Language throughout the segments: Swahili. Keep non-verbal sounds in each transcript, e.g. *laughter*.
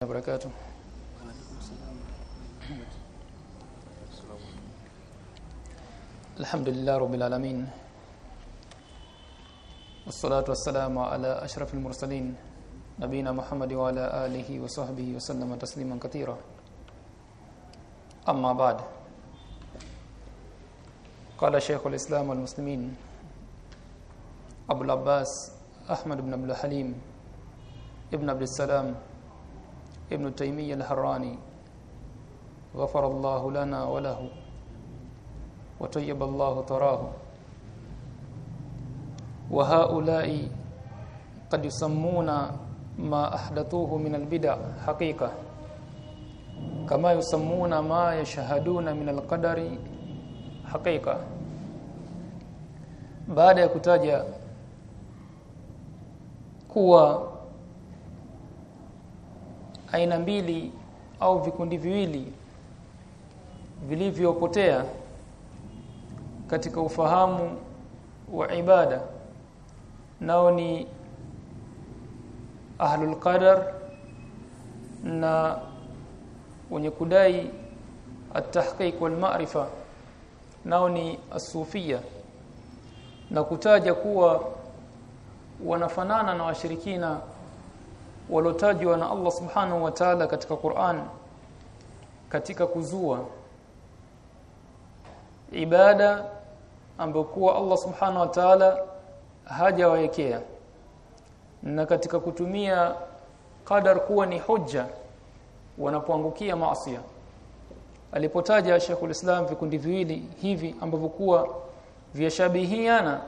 وبركاته. الحمد لله رب العالمين. والصلاة والسلام على أشرف المرسلين نبينا محمد وعلى آله وصحبه وسلم تسليما كثيرا. أما بعد قال شيخ الإسلام والمسلمين أبو العباس أحمد بن عبد الحليم ابن عبد السلام ابن تيمية الحراني غفر الله لنا وله وطيب الله تراه. وهؤلاء قد يسمون ما أحدثوه من البدع حقيقة. كما يسمون ما يشهدون من القدر حقيقة. baada ya kutaja kuwa aina mbili au vikundi viwili vilivyopotea katika ufahamu wa ibada. Nao ni ahlul qadar na wenye kudai at-tahqiq wal ma'rifa. Nao ni asufia na kutaja kuwa wanafanana na washirikina walotajwa na Allah subhanahu wa ta'ala katika Qur'an katika kuzua ibada ambayo kuwa Allah subhanahu wa ta'ala hajawaekea na katika kutumia qadar kuwa ni hujja wanapoangukia maasi alipotaja Sheikhul Islam vikundi viwili hivi ambavyo kuwa vyashabihiana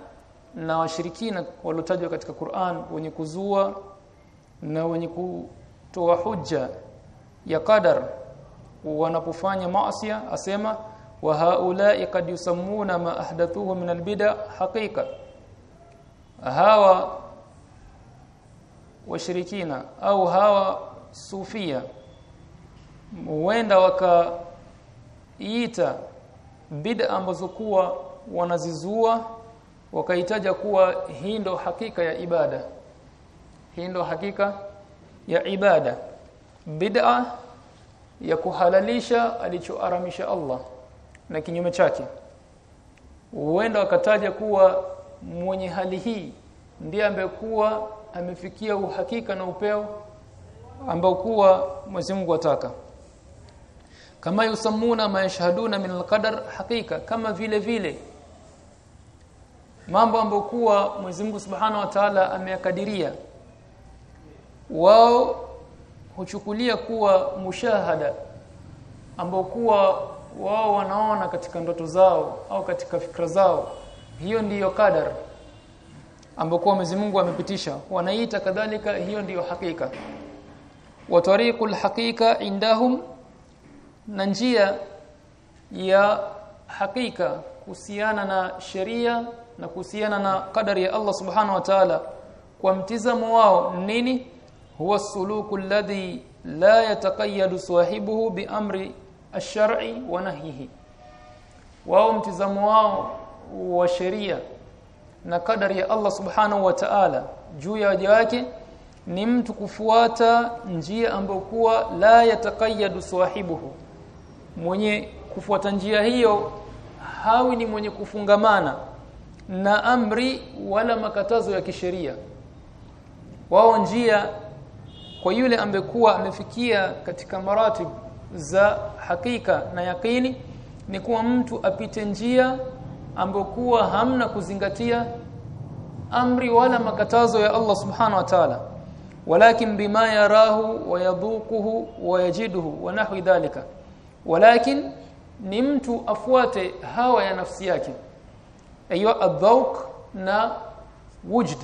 na washirikina walotajwa katika Qur'an wenye kuzua na wenye kutoa hujja ya qadar wanapofanya maasi asema wa haula'i qad yusammuna ma ahdathuhu min albid'a. Haqiqa hawa washirikina au hawa sufia huenda wakaita bid'a ambazo kuwa wanazizua wakaitaja kuwa hii ndo hakika ya ibada hii ndo hakika ya ibada. Bid'a ya kuhalalisha alichoaramisha Allah na kinyume chake. Huenda wakataja kuwa mwenye hali hii ndiye ambekuwa amefikia uhakika na upeo ambao kuwa Mwenyezi Mungu ataka. Kama yusamuna mayashhaduna min alqadar hakika kama vile vile mambo ambayo kuwa Mwenyezi Mungu Subhanahu wa Ta'ala ameyakadiria wao huchukulia kuwa mushahada ambao kuwa wao wanaona katika ndoto zao au katika fikra zao. Hiyo ndiyo kadar ambao kwa Mwenyezi Mungu amepitisha. Wanaita kadhalika hiyo ndiyo hakika. Wa tariqul hakika indahum na njia ya hakika kuhusiana na sheria na kuhusiana na kadari ya Allah subhanahu wa ta'ala kwa mtizamo wao nini huwa suluku alladhi la yataqayyadu sahibuhu bi amri ash-shar'i wa nahyihi. Wao mtizamo wao wa sheria na kadari ya Allah subhanahu wa ta'ala juu ya waja wake ni mtu kufuata njia ambayo kuwa la yataqayyadu sahibuhu. Mwenye kufuata njia hiyo hawi ni mwenye kufungamana na amri wala makatazo ya kisheria. Wao njia kwa yule ambekuwa amefikia katika maratib za hakika na yakini ni kuwa mtu apite njia ambokuwa hamna kuzingatia amri wala makatazo ya Allah subhanahu wa ta'ala. Walakin bima yarahu wa wayajiduhu wa nahwi dhalika. Walakin ni mtu afuate hawa ya nafsi yake. Ayo adhauq na wujd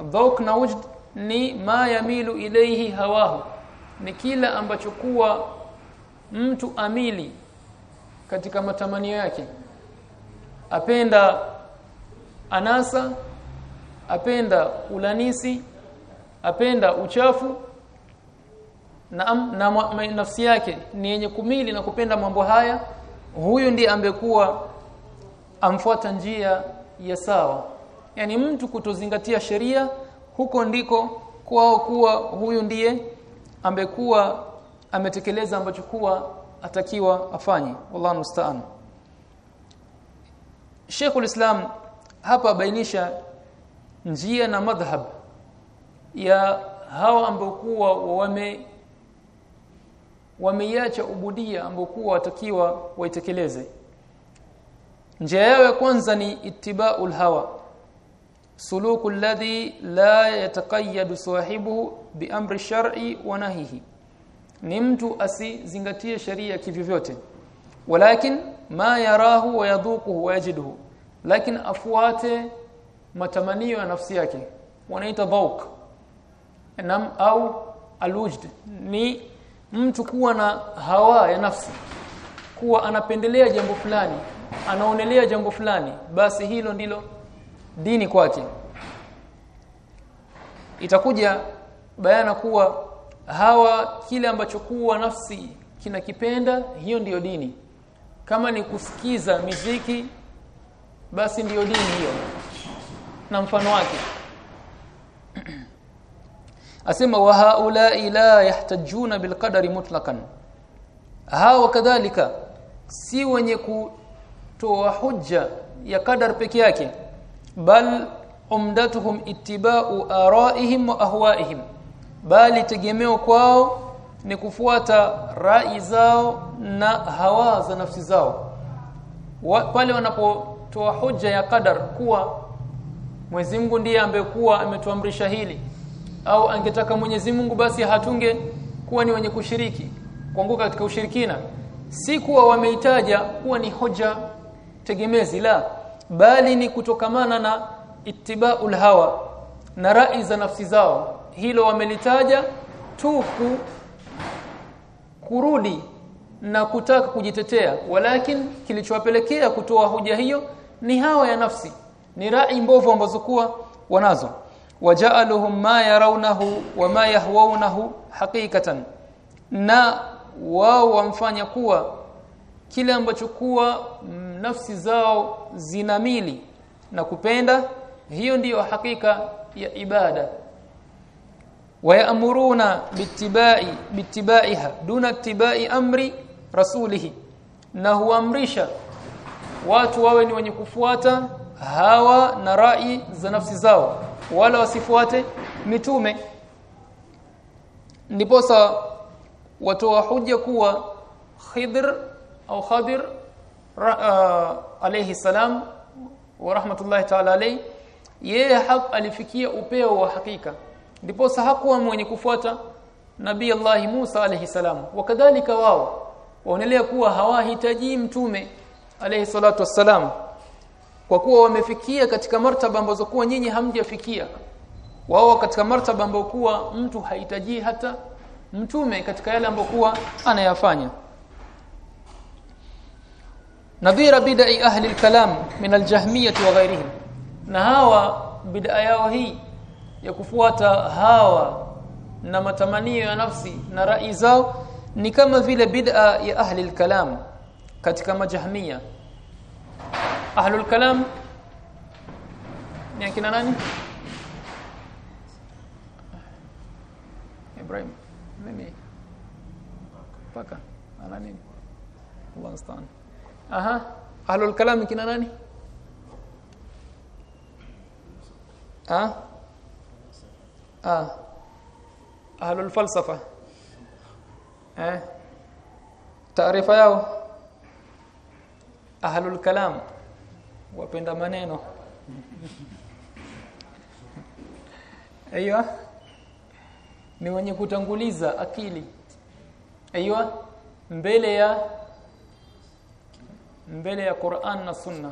adhauq na wujd ni ma yamilu ilayhi hawahu. Ni kila ambacho kuwa mtu amili katika matamanio yake. Apenda anasa apenda ulanisi apenda uchafu na, na, na nafsi yake ni yenye kumili na kupenda mambo haya huyu ndiye ambekuwa amfuata njia ya sawa. Yani mtu kutozingatia sheria huko ndiko kwao kuwa huyu ndiye ambekuwa ametekeleza ambacho kuwa atakiwa afanye. Wallahu musta'an. Sheikhul Islam hapa bainisha njia na madhhab ya hawa ambao kuwa wame wameiacha ubudia ambao kuwa watakiwa waitekeleze. Njia yao ya kwanza ni ittiba'ul hawa suluku alladhi la yataqayyadu sahibuhu biamri shar'i wa nahihi ni mtu asizingatie sheria kivyovyote walakin ma yarahu wa yadhuquhu wa yajiduhu lakini afuate matamanio ya nafsi yake wanaita dhauk nam au alujd ni mtu kuwa na hawa ya nafsi kuwa anapendelea jambo fulani anaonelea jambo fulani basi hilo ndilo dini kwake. Itakuja bayana kuwa hawa kile ambacho kuwa nafsi kinakipenda hiyo ndiyo dini. Kama ni kusikiza miziki basi ndiyo dini hiyo. Na mfano wake. *clears throat* Asema wa haula la yahtajuna bilqadari mutlaqan. Hawa kadhalika si wenye kutoa hujja ya kadar peke yake bal umdatuhum ittiba'u araihim wa ahwaihim. Bali tegemeo kwao ni kufuata rai zao na hawa za nafsi zao. Wa, pale wanapotoa hoja ya qadar kuwa Mwenyezi Mungu ndiye ambekuwa ametuamrisha hili au angetaka Mwenyezi Mungu basi hatunge kuwa ni wenye kushiriki kuanguka katika ushirikina. Si kuwa wameitaja kuwa ni hoja tegemezi la bali ni kutokamana na ittiba'ul hawa na rai za nafsi zao. Hilo wamelitaja tuku kurudi na kutaka kujitetea walakin kilichowapelekea kutoa hoja hiyo ni hawa ya nafsi ni rai mbovu ambazo kuwa wanazo. Waja'aluhum ma yarawnahu wa ma yahwaunahu haqiqatan na wao wamfanya kuwa kile ambacho kuwa nafsi zao zinamili na kupenda hiyo ndiyo hakika ya ibada. Wayamuruna bitibai bitibaiha duna tibai amri rasulihi na huamrisha watu wawe ni wenye kufuata hawa na rai za nafsi zao wala wasifuate mitume. Ndiposa watoa hujja kuwa Khidr au Khadir uh, alayhi salam wa rahmatullahi ta'ala alayhi yeye hak alifikia upeo wa hakika. Ndipo hakuwa mwenye kufuata nabii Allah Musa alayhi salam. Wakadhalika wao waonelea kuwa hawahitaji mtume alayhi salatu wassalam. Kwa kuwa wamefikia katika martaba ambazo kuwa nyinyi hamjafikia. Wao katika martaba ambayo kuwa mtu hahitaji hata mtume katika yale ambayo kuwa anayafanya nadhira bidai ahli al-kalam min al-jahmiyyah wa ghayrihim na hawa bid'a yao hii ya kufuata hawa na matamanio ya nafsi na rai zao ni kama vile bid'a ya ahli al-kalam katika majahmia ahli al-kalam ni akina nani? Ibrahim mimi. Paka ana nini? Allah aha. Ahlul al-kalam kina nani? Ah ah ahlul falsafa. Eh taarifa yao? Ahlul kalam. Wapenda maneno. Aiyo? Ni wenye kutanguliza akili. Aiyo? Mbele ya mbele ya Qur'an na Sunna.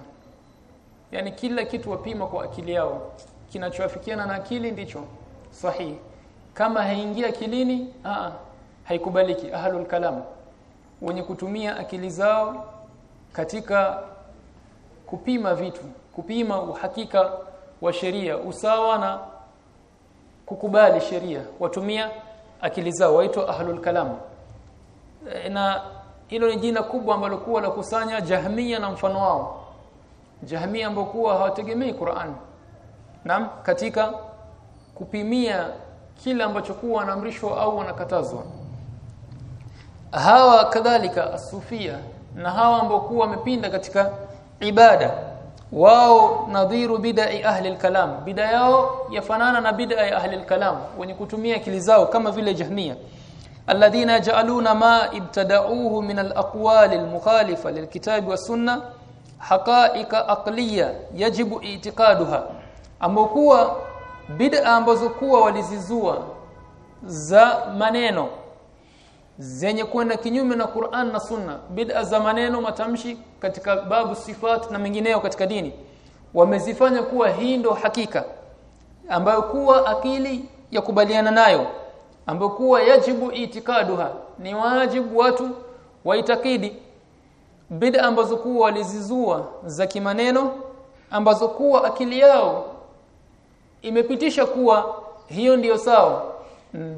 Yaani kila kitu wapima kwa akili yao. Kinachoafikiana na akili ndicho. Sahihi kama haingia akilini a haikubaliki. Ahlul kalam. Wenye kutumia akili zao katika kupima vitu kupima uhakika wa sheria usawa na kukubali sheria. Watumia akili zao. Waitwa ahlul kalam. E, na hilo ni jina kubwa ambalo kuwa la kusanya jahmia na mfano wao. Jahmia ambao kuwa hawategemei Qur'an. Naam katika kupimia kila ambacho kuwa anaamrishwa au anakatazwa. hawa kadhalika asufia na hawa ambao kuwa wamepinda katika ibada. Wao nadhiru bidai ahli al-kalam. Bida yao yafanana na bidai ahli al-kalam wenye kutumia akili zao kama vile jahmia alladhina yaj'aluna ma ibtada'uhu min al-aqwal al-mukhalifa lil-kitab wa sunnah haqa'iqa aqliya yajibu i'tiqaduha ambokuwa bid'a ambazo kuwa walizizua za maneno zenye kwenda kinyume na Qur'an na Sunna bid'a za maneno matamshi katika babu sifat na mengineyo katika dini wamezifanya kuwa hii ndo hakika ambayo kuwa akili ya kubaliana nayo ambayo kuwa yajibu itikaduha. Ni wajibu watu waitakidi bid'a ambazo kuwa walizizua za kimaneno ambazo kuwa akili yao imepitisha kuwa hiyo ndiyo sawa.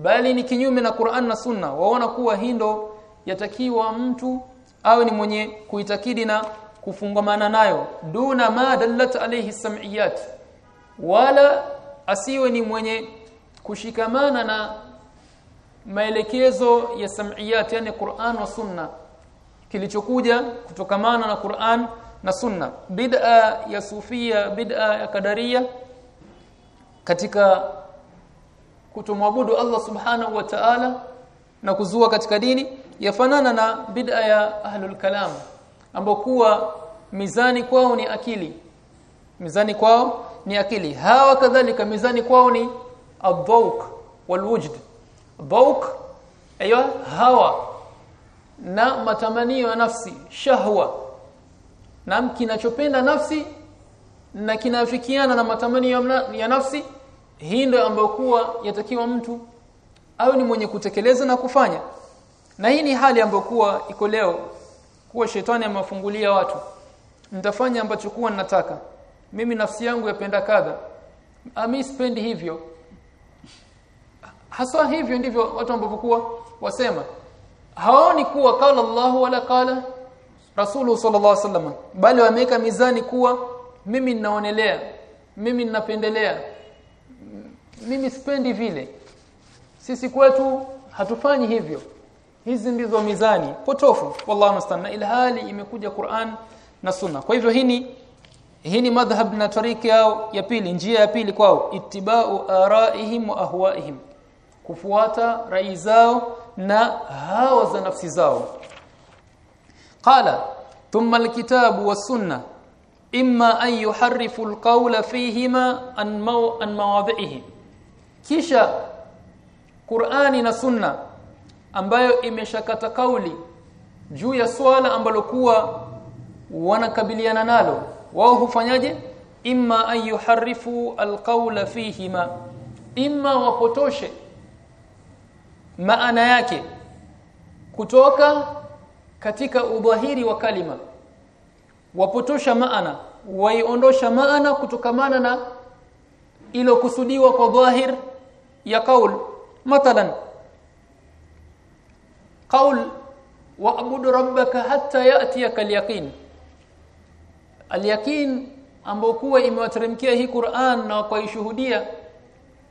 Bali ni kinyume na Qur'an na Sunna. Waona kuwa hindo yatakiwa mtu awe ni mwenye kuitakidi na kufungamana nayo. Duna ma dallat alayhi sam'iyat. Wala asiwe ni mwenye kushikamana na maelekezo ya sam'iyat yani Qur'an na Sunna. Kilichokuja kutokamana na Qur'an na Sunna. Bid'a ya sufia bid'a ya kadaria katika kutomwabudu Allah subhanahu wa ta'ala na kuzua katika dini yafanana na bid'a ya ahlul kalam ambao kuwa mizani kwao ni akili. Mizani kwao ni akili. Hawa kadhalika mizani kwao ni adhawq walwujd dhauq aiywa hawa. Na matamanio ya nafsi shahwa. Na kinachopenda nafsi na kinafikiana na matamanio ya nafsi hii ndio ambayo kuwa yatakiwa mtu au ni mwenye kutekeleza na kufanya. Na hii ni hali ambayo kuwa iko leo kuwa shetani amewafungulia watu. Nitafanya ambacho kuwa ninataka. Mimi nafsi yangu yapenda kadha. Ami spendi hivyo haswa hivyo ndivyo watu ambao kuwa wasema. Haoni kuwa kala Allahu wala kala Rasulu sallallahu alaihi wasallam bali wameweka mizani kuwa mimi ninaonelea mimi ninapendelea mimi sipendi vile. Sisi kwetu hatufanyi hivyo. Hizi ndizo mizani potofu. Wallahu musta'an. Ilhali imekuja Qur'an na Sunna. Kwa hivyo hii hii ni madhhab na tariki yao ya pili njia ya pili kwao. Ittiba'u araihim wa ahwaihim kufuata rai zao na hawa za nafsi zao. Qala thumma alkitabu was-sunnah imma an yuharrifu alqawla fihima an maw an mawadhihi kisha Qur'ani na Sunna ambayo imeshakata kauli juu ya swala ambalo kuwa wanakabiliana nalo wao hufanyaje? Imma an yuharrifu alqawla fihima imma wapotoshe maana yake kutoka katika udhahiri wa kalima. Wapotosha maana waiondosha maana kutokamana na ilo kusudiwa kwa dhahir ya kaul. Mathalan qaul wa'budu rabbaka hatta ya'tiyaka al-yaqin. Al-yaqin ambao kuwa imewateremkia hii Qur'an na kwaishuhudia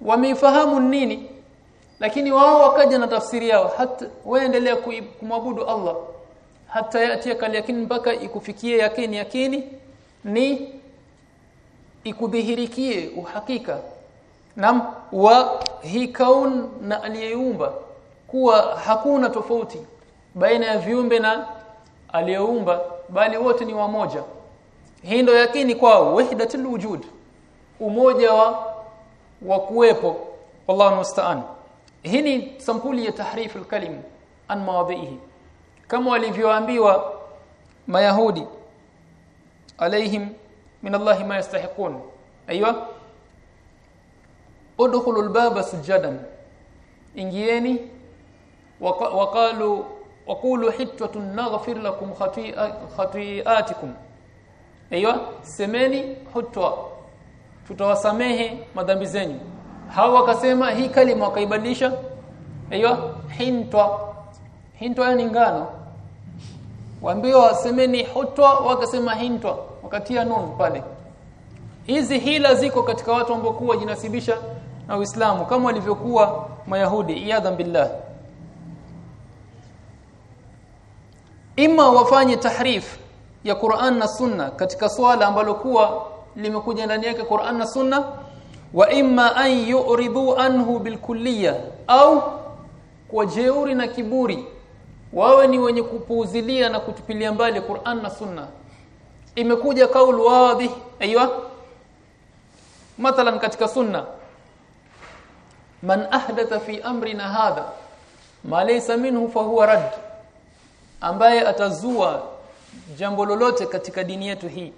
wameifahamu nini lakini wao wakaja na tafsiri yao. Hata waendelea kumwabudu Allah. Hata ya'tiyaka al-yaqin mpaka ikufikie yakini yakini ni ikudhihirikie uhakika. Nam wa hii kaun na aliyeumba. Kuwa hakuna tofauti baina ya viumbe na aliyeumba bali wote ni wamoja. Hii ndo yakini kwa wahdatul wujud. Umoja wa wa kuwepo. Wallahu musta'an hii ni sampuli ya tahrif al-kalim an mawadhihi kama walivyoambiwa mayahudi alaihim min Allah ma yastahiqun aiywa udkhulu albaba sujadan ingieni waqalu waqulu hittatun naghfir lakum khati'atikum aiywa semeni hutwa tutawasamehe madhambi zenyu hawa wakasema hii kalima wakaibadilisha. Aiyo hintwa. Hintwa ni ngano. Waambiwa wasemeni hutwa wakasema hintwa. Wakatia nun pale. Hizi hila ziko katika watu ambao kuwa jinasibisha na Uislamu kama walivyokuwa Mayahudi iadha billah. Ima wafanye tahrif ya Qur'an na Sunna katika swala ambalo kuwa limekuja ndani yake Qur'an na Sunna wa imma an yu'ridu anhu bilkulliyya au kwa jeuri na kiburi wawe ni wenye kupuuzilia na kutupilia mbali Qur'an na Sunna. Imekuja kaulu wadhi aiywa mathalan katika sunna. Man ahdatha fi amrina hadha ma laysa minhu fa huwa rad ambaye atazua jambo lolote katika dini yetu hii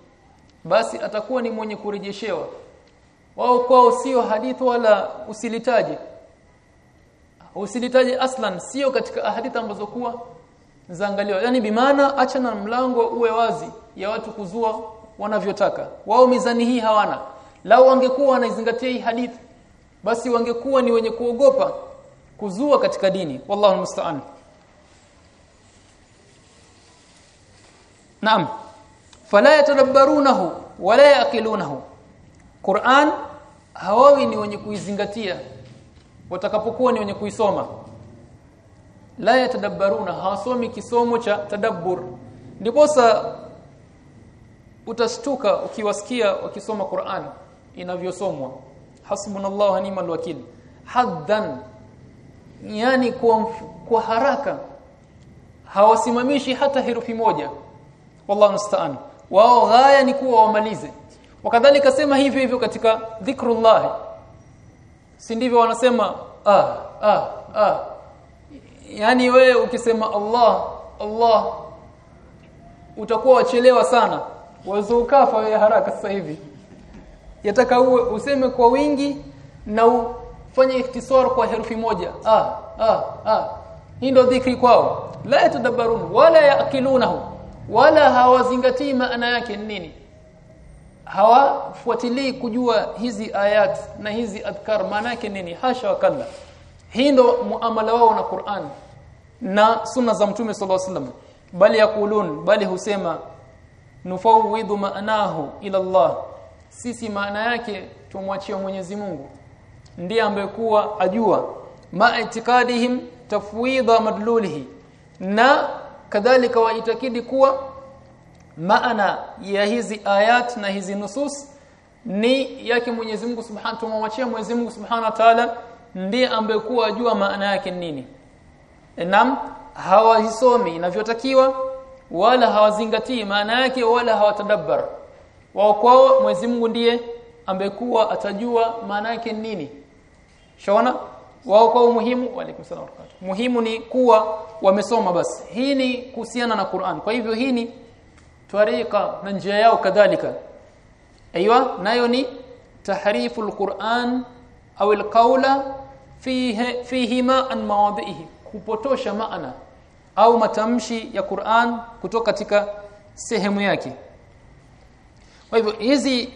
basi atakuwa ni mwenye kurejeshewa wao kwao sio hadithi wala usilitaji usilitaji aslan sio katika hadithi ambazo kuwa zaangaliwa yani bimaana acha na mlango uwe wazi ya watu kuzua wanavyotaka. Wao mizani hii hawana. Lao wangekuwa wanazingatia hii hadithi basi wangekuwa ni wenye kuogopa kuzua katika dini. Wallahu musta'an. Naam. Fala yatadabbarunahu wala yaqilunahu Qur'an hawawi ni wenye kuizingatia. Watakapokuwa ni wenye kuisoma. La yatadabbaruna hawasomi kisomo cha tadabbur. Ndiposa utastuka ukiwasikia wakisoma Qur'an inavyosomwa. Hasbunallahu ni'mal wakil. Haddan. Yani kwa, kwa haraka. Hawasimamishi hata herufi moja. Wallahu musta'an. Wao ghaya ni kuwa wamalize wakadhalika sema hivyo hivyo katika dhikrullah si ndivyo wanasema? Ah ah ah. Yani wewe ukisema Allah Allah utakuwa wachelewa sana. Wazo ukafa wewe haraka sasa hivi. Yataka uwe useme kwa wingi na ufanye ikhtisar kwa herufi moja. Ah ah ah. Hii ndio dhikri kwao. La yatadabbarun wala yaakilunahu wala hawazingatii maana yake nini hawafuatilii kujua hizi ayat na hizi adhkar maana yake nini? Hasha wakalla hii ndo muamala wao na Qur'an na sunna za mtume sallallahu alaihi wasallam. Bali yakulun bali husema nufawidhu maanahu ila Allah. Sisi maana yake tumwachie Mwenyezi Mungu. Ndiye ambaye kuwa ajua. Ma itikadihim tafwidha madlulihi. Na kadhalika waitakidi kuwa maana ya hizi ayat na hizi nusus ni yake Mwenyezi Mungu Subhanahu tumwachia Mwenyezi Mungu Subhanahu wa Ta'ala ndiye ambaye kuwa ajua maana yake nini. Nam hawahisomi inavyotakiwa wala hawazingatii maana yake wala hawatadabbar. Wao kwao Mwenyezi Mungu ndiye ambekuwa atajua maana yake nini. Shaona wao kwa muhimu waalaikum salaam muhimu ni kuwa wamesoma basi. Hii ni kuhusiana na Qur'an. Kwa hivyo hii ni tariqa na njia yao kadhalika aiywa nayo ni tahrifu alquran au alqaula fihi fihima an mawadhihi kupotosha maana au matamshi ya Qur'an kutoka katika sehemu yake. Kwa hivyo hizi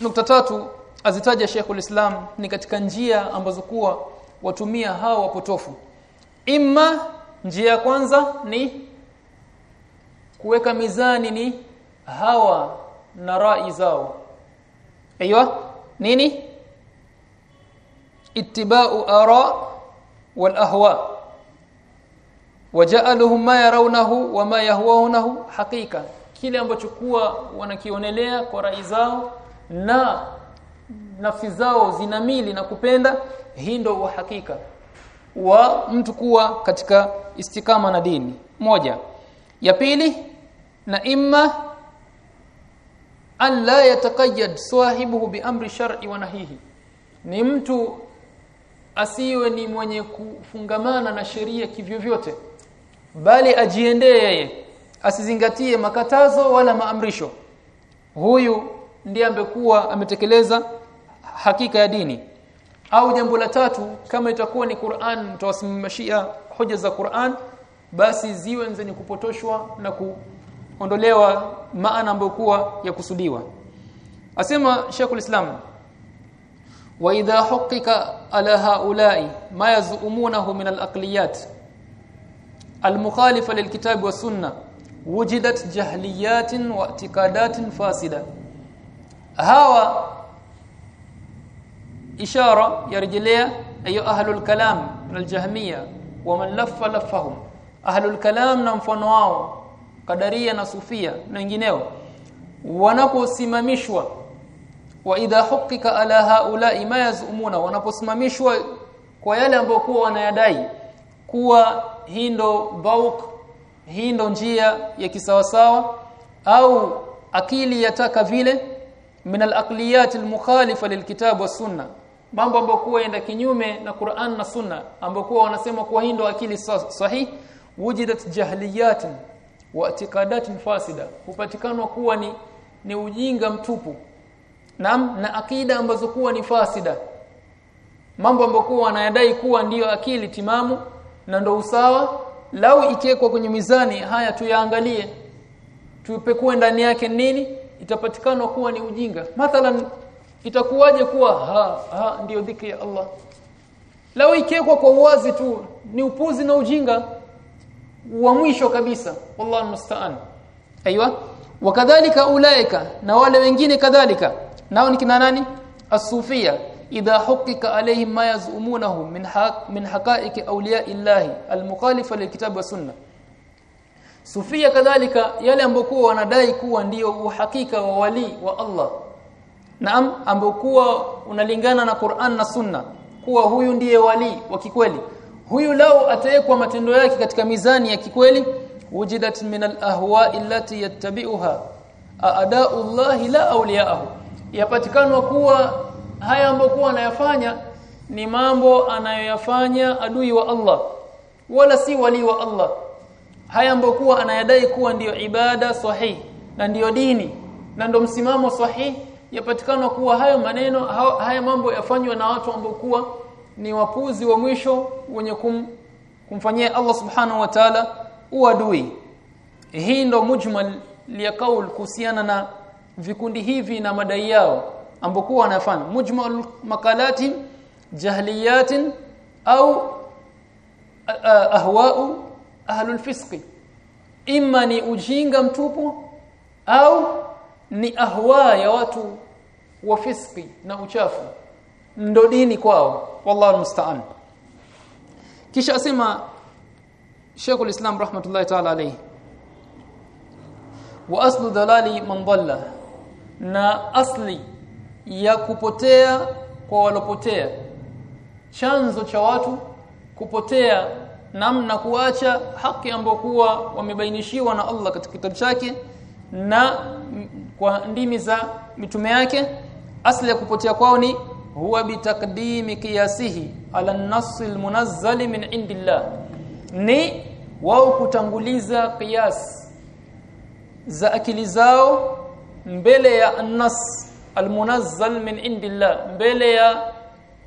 nukta tatu azitaja Sheikhul Islam ni katika njia ambazo kuwa watumia hao wapotofu imma njia ya kwanza ni kuweka mizani ni hawa na rai zao. Aiywa nini? Ittiba'u ara wal ahwa. Waja'aluhum ma yarawnahu wa ma yahwaunahu haqiqa. Kile ambacho kuwa wanakionelea kwa rai zao na nafsi zao zinamili na kupenda hii ndio uhakika wa mtu kuwa katika istikama na dini. Moja. Ya pili na imma an la yataqayyad sahibuhu bi amri shar'i wa nahihi. Ni mtu asiwe ni mwenye kufungamana na sheria kivyovyote bali ajiendee yeye asizingatie makatazo wala maamrisho. Huyu ndiye ambekuwa ametekeleza hakika ya dini. Au jambo la tatu kama itakuwa ni Qur'an mtawasimamishia hoja za Qur'an basi ziwe zenye kupotoshwa na kuondolewa maana ambayo kuwa ya kusudiwa. Asema Sheikhul Islam wa idha huqqika ala haula'i ma yazumunahu min al-aqliyat al-mukhalifa lil-kitab wa sunnah wujidat jahliyatin wa i'tiqadatin fasida. Hawa ishara yarjelea ayo ahlul kalam al-jahmiyya wa man laffa laffahum. Ahlul kalam na mfano wao kadaria na sufia na wengineo wanaposimamishwa wa idha hukika ala haula ma yazumuna wanaposimamishwa kwa yale ambayo kuwa wanayadai kuwa hindo ndo hindo njia ya kisawasawa au akili yataka vile min al-aqliyat al-mukhalifa lilkitab wa sunna mambo ambayo kuwa enda kinyume na Qur'an na Sunna ambayo kuwa wanasema kuwa hii ndo akili sahihi wujidat jahliyat wa i'tiqadat fasida hupatikanwa kuwa ni ni ujinga mtupu. Na, na akida ambazo kuwa ni fasida. Mambo ambayo kuwa wanayadai kuwa ndiyo akili timamu na ndo usawa lau ikiwekwa kwenye mizani haya tuyaangalie. Tupekue ndani yake nini? Itapatikana kuwa ni ujinga. Mathalan itakuwaje kuwa ha, ha ndiyo dhikri ya Allah? Lau ikiwekwa kwa uwazi tu ni upuzi na ujinga wa mwisho kabisa. Wallahu musta'an. Aiywa wakadhalika ulaika na wale wengine kadhalika. Nao ni kina nani? Asufia idha hukika alayhim ma yazumunahu min haq min haqa'iq awliya illahi almukhalifa lilkitab wa sunna sufia kadhalika yale ambokuwa wanadai kuwa ndiyo uhakika wa wali wa Allah. Naam ambokuwa unalingana na Qur'an na sunna kuwa huyu ndiye wali wa kikweli huyu lao atawekwa matendo yake katika mizani ya kikweli wujidat min al-ahwa allati yattabi'uha a'da'u Allah la awliya'ahu. Yapatikana kuwa haya ambayo kuwa anayafanya ni mambo anayoyafanya adui wa Allah wala si wali wa Allah. Haya ambayo kuwa anayadai kuwa ndiyo ibada sahihi na ndiyo dini na ndo msimamo sahihi yapatikana kuwa hayo maneno haya mambo yafanywa na watu ambao ni wapuzi wa mwisho wenye kum, kumfanyia Allah subhanahu wa ta'ala uadui hii ndo mujmal ya kaul kuhusiana na vikundi hivi na madai yao ambokuwa wanafanya. Mujmal makalati jahliyatin au ahwa'u ahlul fisqi. Imma ni ujinga mtupu au ni ahwa ya watu wa fisqi na uchafu ndo dini kwao. Wallahu musta'an. Kisha asema Sheikhul Islam rahmatullahi ta'ala alayhi wa aslu dalali man dhalla na asli ya kupotea kwa walopotea. Chanzo cha watu kupotea namna kuacha haki ambayo kuwa wamebainishiwa na Allah katika kitabu chake na kwa ndimi za mitume yake. Asli ya kupotea kwao ni huwa bitakdimi qiyasihi ala an-nass al-munazzal min indillah. Ni wao kutanguliza qiyas za akili zao mbele ya an-nass al-munazzal min indillah mbele ya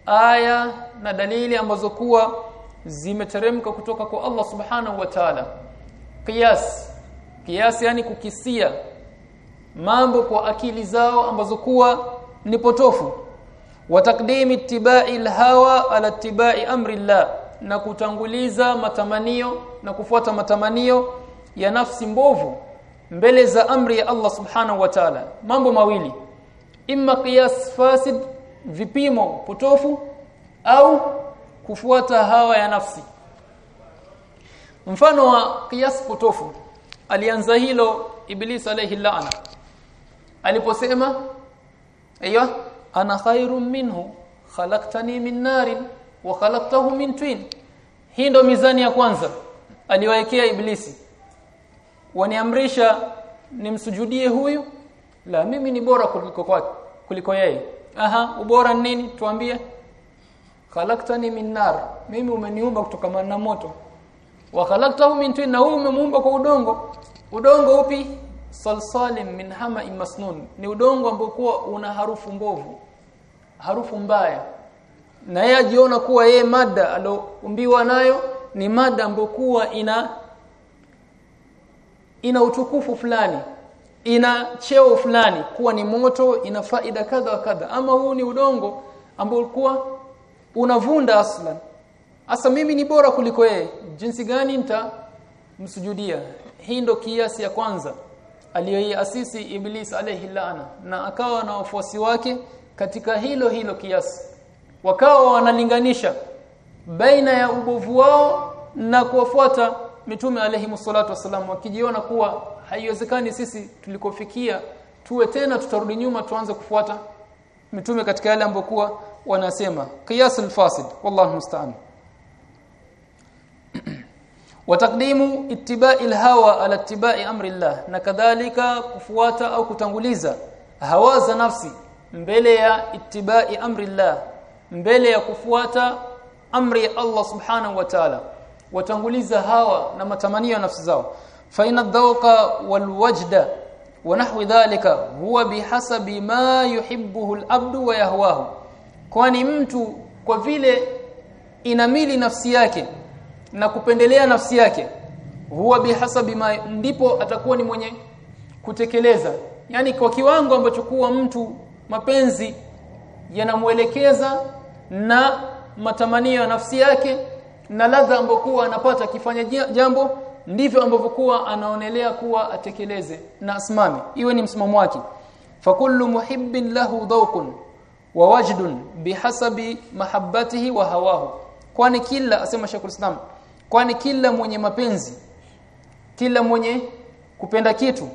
aya na dalili ambazo kuwa zimeteremka kutoka kwa Allah subhanahu wa ta'ala. Qiyas. Qiyas yani kukisia mambo kwa akili zao ambazo kuwa ni potofu wa taqdim ittiba'i alhawa ala ittiba'i amri Allah na kutanguliza matamanio na kufuata matamanio ya nafsi mbovu mbele za amri ya Allah subhanahu wa ta'ala. Mambo mawili. Imma qiyas fasid vipimo potofu au kufuata hawa ya nafsi. Mfano wa qiyas potofu alianza hilo iblis alayhi laana aliposema aiyo ana khairum minhu khalaqtani min narin wa khalaqtahu min tin. Hii ndo mizani ya kwanza. Aliwaekea iblisi. Waniamrisha nimsujudie huyu. La mimi ni bora kuliko kwake kuliko yeye. Aha ubora nini? Tuambie. Khalaqtani min nar mimi umeniumba kutoka na moto. Wa khalaqtahu min tin na huyu umemuumba kwa udongo. Udongo upi? Salsalim min hama masnun. Ni udongo ambao kuwa una harufu mbovu harufu mbaya. Na yeye ajiona kuwa yeye mada aloumbiwa nayo ni mada ambayo kuwa ina ina utukufu fulani ina cheo fulani kuwa ni moto ina faida kadha wa kadha. Ama huu ni udongo ambao ulikuwa unavunda aslan. Asa mimi ni bora kuliko yeye. Jinsi gani nita msujudia? Hii ndo kiasi ya kwanza aliyoiasisi iblis alayhi laana na akawa na wafuasi wake katika hilo hilo kiasi. Wakawa wanalinganisha baina ya ubovu wao na kuwafuata mitume alayhi msalatu wasallam wakijiona kuwa haiwezekani sisi tulikofikia tuwe tena tutarudi nyuma tuanze kufuata mitume katika yale ambayo kuwa wanasema. Qiyas al-fasid wallahu musta'an. *clears throat* Wataqdimu ittiba'i al-hawa ala ittiba' amri Allah na kadhalika kufuata au kutanguliza hawa za nafsi mbele ya ittibai amri Allah mbele ya kufuata amri ya Allah subhanahu wa ta'ala watanguliza hawa na matamanio ya nafsi zao. Fa ina dhawqa wal wajda wa nahwi dhalika huwa bihasabi ma yuhibbuhu al-abdu wa yahwahu kwani mtu kwa vile inamili nafsi yake na kupendelea nafsi yake huwa bihasabi ma ndipo atakuwa ni mwenye kutekeleza. Yani kwa kiwango ambacho kuwa mtu mapenzi yanamuelekeza na matamanio ya nafsi yake na ladha ambokuwa anapata akifanya jambo ndivyo ambavyokuwa anaonelea kuwa atekeleze na asimame. Iwe ni msimamo wake. Fakullu muhibbin lahu dhawqun wa wajdun bihasabi mahabbatihi wa hawahu. Kwani kila asema Sheikh Islam kwani kila mwenye mapenzi kila mwenye kupenda kitu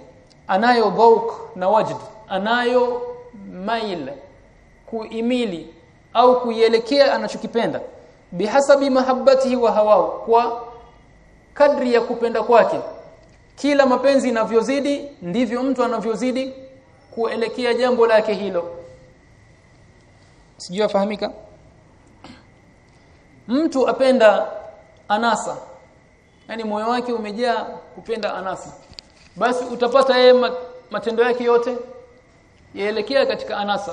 anayo dhawq na wajd anayo mail kuimili au kuielekea anachokipenda bihasabi mahabbatihi wa hawao kwa kadri ya kupenda kwake. Kila mapenzi inavyozidi ndivyo mtu anavyozidi kuelekea jambo lake hilo. Sijui afahamika. Mtu apenda anasa yani moyo wake umejaa kupenda anasa. Basi utapata yeye matendo yake yote yaelekea katika anasa.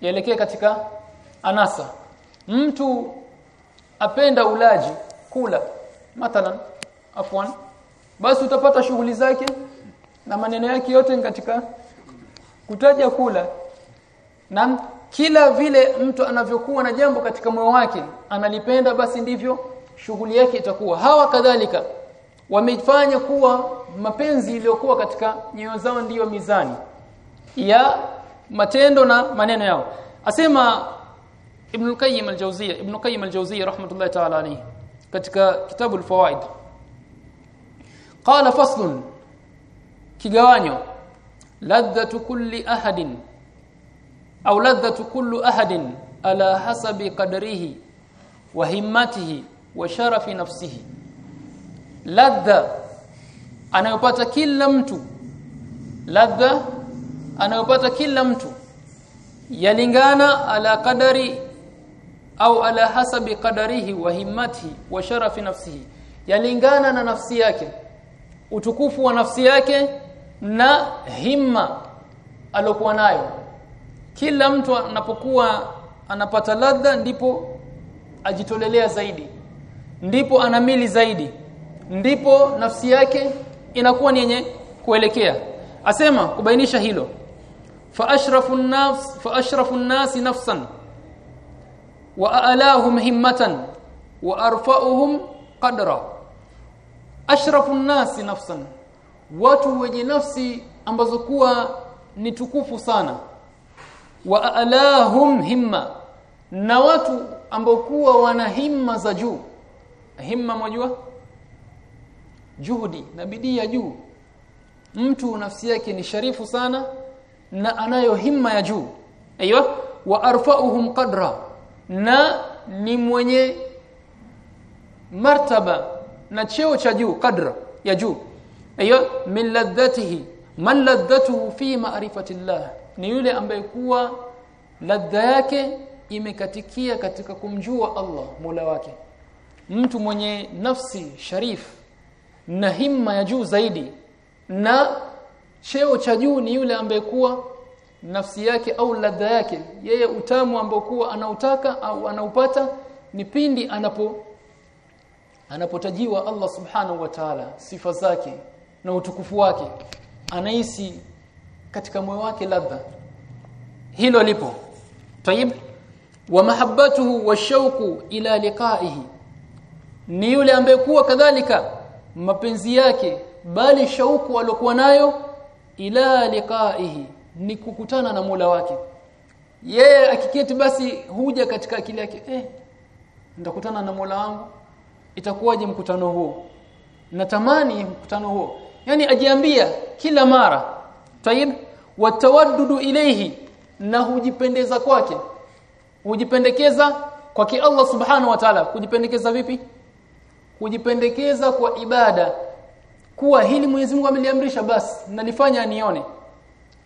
Yaelekea katika anasa. Mtu apenda ulaji kula mathalan afwan basi utapata shughuli zake na maneno yake yote katika kutaja kula. Na kila vile mtu anavyokuwa na jambo katika moyo wake analipenda basi ndivyo shughuli yake itakuwa. Hawa kadhalika wamefanya kuwa mapenzi iliyokuwa katika nyoyo zao ndiyo mizani ya matendo na maneno yao. Asema Ibn al-Qayyim al-Jawziyya Ibn Qayyim al-Jawziyya rahmatullahi ta'ala alayhi katika kitabu al-Fawaid. Qala faslun kigawanyo ladhatu kulli ahadin au ladhatu kullu ahadin ala hasabi qadrihi wa himmatihi wa sharafi nafsihi. Ladha anayopata kila mtu ladha anayopata kila mtu yalingana ala qadari au ala hasabi qadarihi wa himmatihi wa sharafi nafsihi. Yalingana na nafsi yake utukufu wa nafsi yake na himma alokuwa nayo. Kila mtu anapokuwa anapata ladha ndipo ajitolelea zaidi ndipo anamili zaidi ndipo nafsi yake inakuwa ni yenye kuelekea. Asema kubainisha hilo fa ashrafu an-nas fa ashrafu an-nas nafsan wa a'lahum himmatan wa arfa'uhum ashrafu an-nas nafsan watu wenye nafsi ambazo kuwa ni tukufu sana. wa a'lahum himma na watu ambao kuwa wana himma za juu. Himma mwajua? Juhudi. Na bidii ya juu. Mtu nafsi yake ni sharifu sana na anayo himma ya juu. Aiyo wa arfa'uhum qadra. Na ni mwenye martaba na cheo cha juu qadra ya juu. Aiyo min ladhatihi man ladhatuhu fi ma'rifatillah. Ni yule ambaye kuwa ladha yake imekatikia katika kumjua Allah Mola wake. Mtu mwenye nafsi sharif na himma ya juu zaidi na cheo cha juu ni yule ambaye kuwa nafsi yake au ladha yake. Yeye utamu ambao kuwa anautaka au anaupata ni pindi anapo anapotajiwa Allah subhanahu wa ta'ala sifa zake na utukufu wake. Anaisi katika moyo wake ladha. Hilo lipo. Tayib wa mahabbatuhu wa shauku ila liqa'ihi. Ni yule ambaye kuwa kadhalika mapenzi yake bali shauku alokuwa nayo ila liqa'ihi ni kukutana na Mola wake. Yeye akiketi basi huja katika akili yake eh nitakutana na Mola wangu itakuwaje mkutano huo? Natamani mkutano huo. Yani ajiambia kila mara tayib watawaddudu ilayhi na hujipendeza kwake. Hujipendekeza kwake Allah subhanahu wa ta'ala. Kujipendekeza vipi? Kujipendekeza kwa ibada kuwa hili Mwenyezi Mungu ameliamrisha basi nalifanya nione.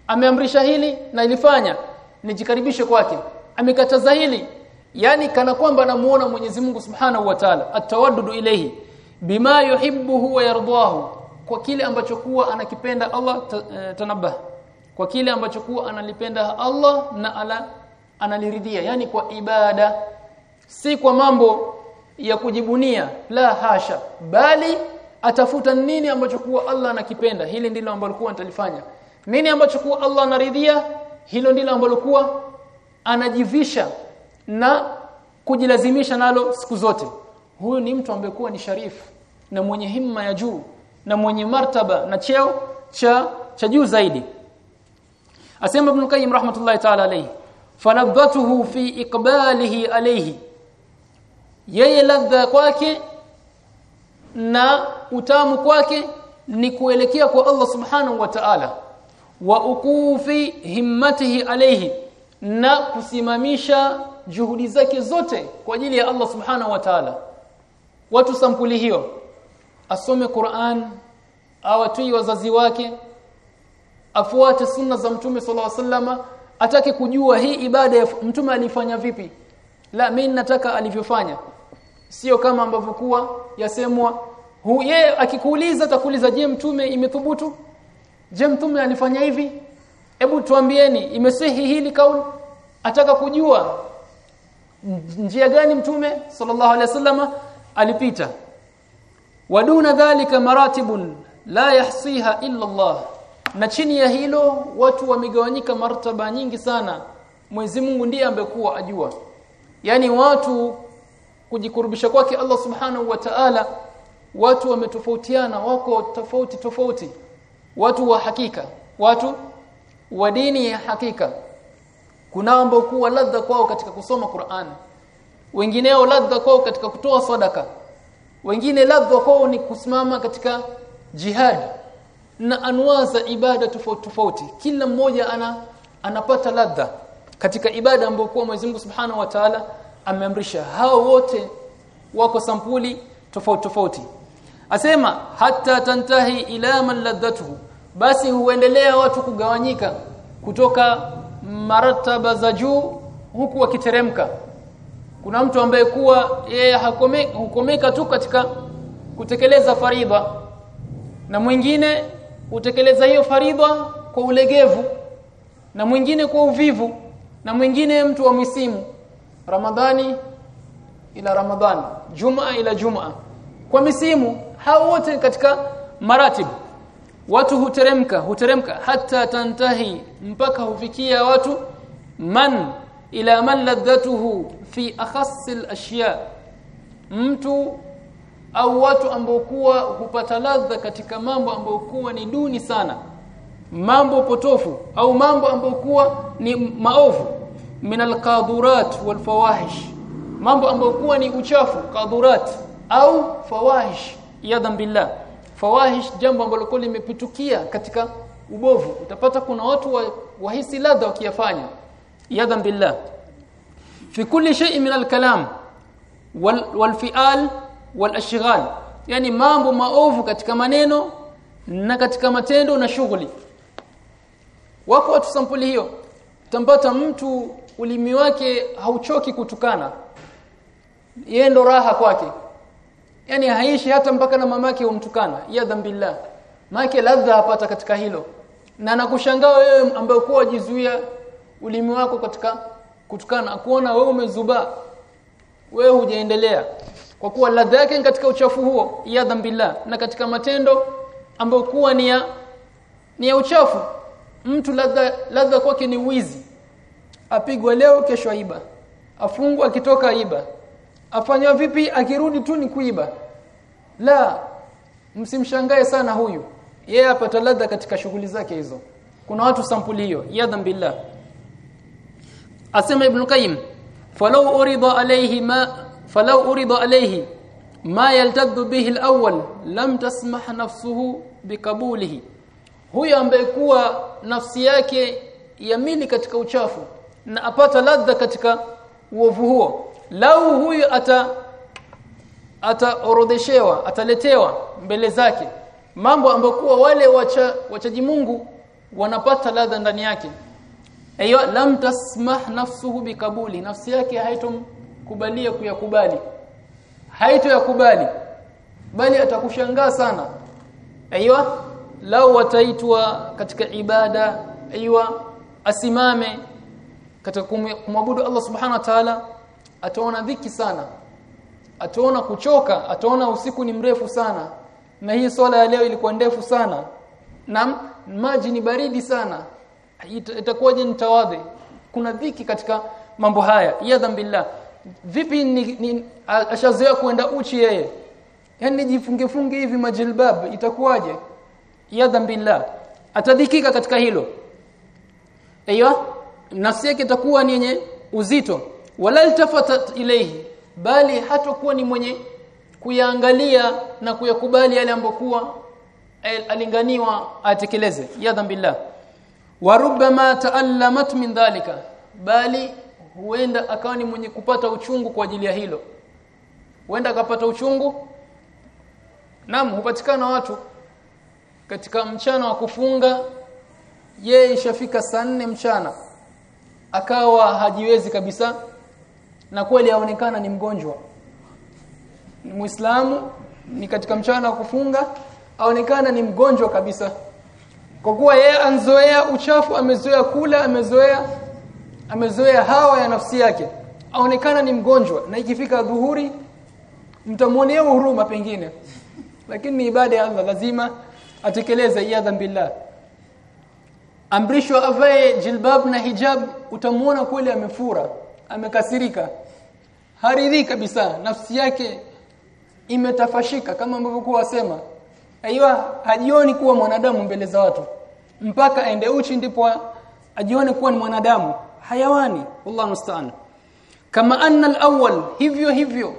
Ameamrisha hili na ilifanya nijikaribishe kwake. Amekataza hili yani kana kwamba namuona Mwenyezi Mungu Subhanahu wa Ta'ala atawaddudu ilayhi bima yuhibbuhu wa yardahu kwa kile ambacho kuwa anakipenda Allah tanabah kwa kile ambacho kuwa analipenda Allah na ala analiridhia. Yani kwa ibada si kwa mambo ya kujibunia la hasha bali atafuta nini ambacho kuwa Allah anakipenda? Hili ndilo ambalo kuwa nitalifanya. Nini ambacho kuwa Allah anaridhia? Hilo ndilo ambalo kuwa anajivisha na kujilazimisha nalo siku zote. Huyu ni mtu ambaye kuwa ni sharifu na mwenye himma ya juu na mwenye martaba na cheo cha cha juu zaidi. Asema ibn qayyim rahmatullahi ta'ala alayhi faladhatuhu fi iqbalihi alayhi. Yeye ladha kwake na utamu kwake ni kuelekea kwa Allah subhanahu wa ta'ala. Wa ukufi himmatihi alayhi na kusimamisha juhudi zake zote kwa ajili ya Allah subhanahu wa ta'ala. Watu sampuli hiyo asome Qur'an awatui wazazi wake afuate sunna za mtume sallallahu alaihi wasallama atake kujua hii ibada ya mtume alifanya vipi. La mimi nataka alivyofanya sio kama ambavyo kuwa yasemwa. Yeye akikuuliza atakuuliza je mtume imethubutu? Je mtume alifanya hivi? Hebu tuambieni imesihi hili kauli. Ataka kujua njia gani mtume sallallahu alaihi wasallam alipita. Waduna dhalika maratibun la yahsiha illa Allah. Na chini ya hilo watu wamegawanyika martaba nyingi sana. Mwenyezi Mungu ndiye ambekuwa ajua. Yani watu kujikurubisha kwake Allah subhanahu wa ta'ala watu wametofautiana wako tofauti tofauti. Watu wa hakika watu wa dini ya hakika. Kunao ambao kuwa ladha kwao katika kusoma Qur'an wengineo ladha kwao katika kutoa sadaka wengine ladha kwao ni kusimama katika jihad na anwaa za ibada tofauti tofauti. Kila mmoja ana anapata ladha katika ibada ambayo kwa Mwenyezi Mungu Subhanahu wa Ta'ala ameamrisha. Hao wote wako sampuli tofauti tofauti. Asema hata tantahi ila man ladathu basi huendelea watu kugawanyika kutoka marataba za juu huku wakiteremka. Kuna mtu ambaye kuwa yeye hukomeka tu katika kutekeleza faridha na mwingine hutekeleza hiyo faridha kwa ulegevu na mwingine kwa uvivu na mwingine mtu wa misimu ramadhani ila ramadhani Jumaa ila Jumaa kwa misimu hao wote katika maratib. Watu huteremka huteremka hata tantahi mpaka hufikia watu man ila man ladhatuhu fi akhassil ashya mtu au watu ambao kuwa hupata ladha katika mambo ambayo kuwa ni duni sana. Mambo potofu au mambo ambayo kuwa ni maovu min alqadurat walfawahish mambo ambayo kuwa ni uchafu qadurat au fawahish ya billah. Fawahish jambo ambalo kwa limepitukia katika ubovu. Utapata kuna watu wa, wahisi ladha wakiyafanya ya billah. Fi kulli shay'in min alkalam wal, wal fi'al wal ashghal. Yani mambo maovu katika maneno na katika matendo na shughuli. Wako watu sampuli hiyo. Tambata mtu ulimi wake hauchoki kutukana. Yeye ndo raha kwake. Yani haishi hata mpaka na mamake umtukana ya dhambillah. Mamake ladha hapata katika hilo. Na nakushangaa wewe ambaye uko wajizuia ulimi wako katika kutukana kuona wewe umezuba wewe hujaendelea. Kwa kuwa ladha yake katika uchafu huo. Ya dhambillah. Na katika matendo ambayo kuwa ni ya ni ya uchafu. Mtu ladha ladha kwake ni wizi apigwa leo kesho iba afungwa akitoka iba afanywa vipi akirudi tu ni kuiba? La msimshangae sana huyu. Yeye apata ladha katika shughuli zake hizo. Kuna watu sampuli hiyo yadhan billah. Asema ibn qayyim falau urida alayhi ma falau urida alayhi ma yaltadhu bihi alawwal lam tasmah nafsuhu bikabulihi. Huyo ambaye kuwa nafsi yake yamili katika uchafu na apata ladha katika uovu huo. Lau huyu ata ataorodheshewa ataletewa mbele zake. Mambo ambayo wale wacha, wachaji Mungu wanapata ladha ndani yake. Aiyo lam tasmah nafsuhu bikabuli. Nafsi yake haitomkubalia kuyakubali. Haitoyakubali. Bali atakushangaa sana. Aiyo lau wataitwa katika ibada aiyo asimame katika kumwabudu Allah subhanahu wa ta'ala ataona dhiki sana. Ataona kuchoka ataona usiku ni mrefu sana. Na hii swala ya leo ilikuwa ndefu sana. Na maji ni baridi sana. Itakuwaje nitawadhi? Kuna dhiki katika mambo haya. Yadham billah vipi ni, ni ashazoea kuenda uchi yeye? Yani jifunge funge hivi majilbab itakuwaje? Yadham billah atadhikika katika hilo. Aiyo nafsi yake itakuwa ni yenye uzito. Wala iltafatat ilayhi bali hatakuwa ni mwenye kuyaangalia na kuyakubali yale ambokuwa alinganiwa atekeleze. Ya billah wa rubbama ta'allamat min dhalika bali huenda akawa ni mwenye kupata uchungu kwa ajili ya hilo. Huenda akapata uchungu. Nam hupatikana watu katika mchana wa kufunga yeye ishafika saa nne mchana akawa hajiwezi kabisa na kweli aonekana ni mgonjwa. Ni Muislamu ni katika mchana wa kufunga aonekana ni mgonjwa kabisa. Kwa kuwa yeye anzoea uchafu amezoea kula amezoea amezoea hawa ya nafsi yake aonekana ni mgonjwa. Na ikifika dhuhuri mtamwonea huruma pengine. Lakini ni ibada ya Allah lazima atekeleze iadha billah amrishwa avae jilbab na hijab utamuona kweli amefura amekasirika. Haridhi kabisa nafsi yake imetafashika kama ambavyo wasema. Aiwa hajioni kuwa mwanadamu mbele za watu. Mpaka aende uchi ndipo ajione kuwa ni mwanadamu. Hayawani wallahu musta'an. Kama anna al-awwal hivyo hivyo.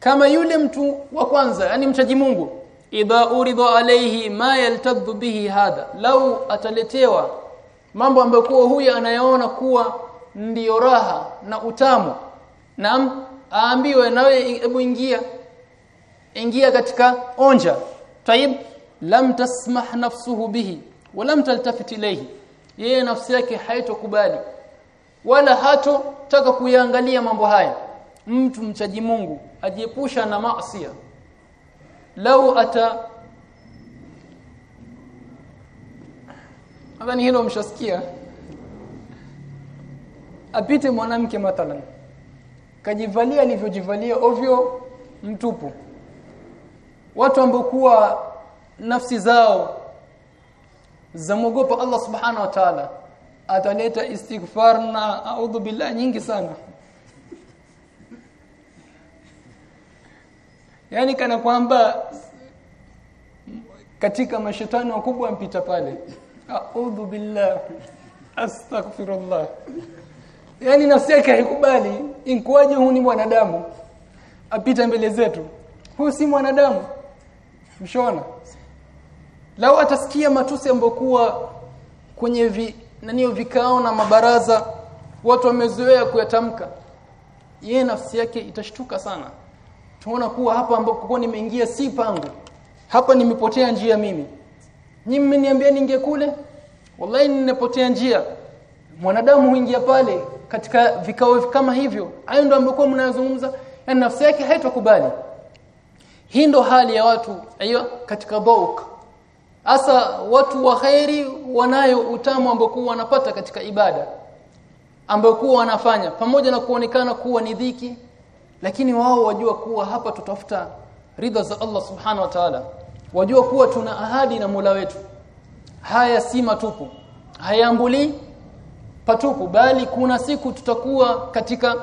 Kama yule mtu wa kwanza yani mchaji Mungu idha urida alayhi ma yaltadhu bihi hadha lau ataletewa mambo ambayo huyu anayaona kuwa ndiyo raha na utamu. Naam aambiwe nawe hebu ingia. Ingia katika onja. Tayib lam tasmah nafsuhu bihi walam taltafit ilayhi. Yeye nafsi yake haitokubali wala hato taka kuyaangalia mambo haya. Mtu mchaji Mungu ajiepusha na maasi lau ata nadhani hilo mshasikia. Apite mwanamke mathalan. Kajivalia alivyojivalia ovyo mtupu. Watu ambokuwa nafsi zao zamogopa Allah subhanahu wa ta'ala ataleta istighfar na a'udhu billah nyingi sana yani kana kwamba katika mashetani wakubwa mpita pale. A'udhu billah. Astaghfirullah. Yani nafsi yake haikubali inkuaje huni mwanadamu? Apita mbele zetu. Huyu si mwanadamu. Mshona. Lau atasikia matusi ambokuwa kwenye vi, nanio vikao na mabaraza watu wamezoea kuyatamka. Yeye nafsi yake itashtuka sana tunaona kuwa hapa ambapo nimeingia si pangu. Hapa nimepotea njia mimi. Nyinyi mmeniambia ninge kule? Wallahi nimepotea njia. Mwanadamu huingia pale katika vikao kama hivyo. Hayo ndio ambako mnazungumza yani nafsi yake haitokubali. Hii ndo hali ya watu aiyo katika dhauk hasa watu wa khairi wanayo utamu ambao wanapata katika ibada ambao wanafanya. Pamoja na kuonekana kuwa ni dhiki lakini wao wajua kuwa hapa tutafuta ridha za Allah subhana wa ta'ala. Wajua kuwa tuna ahadi na Mola wetu. Haya si matupu. Hayambuli patupu. Bali kuna siku tutakuwa katika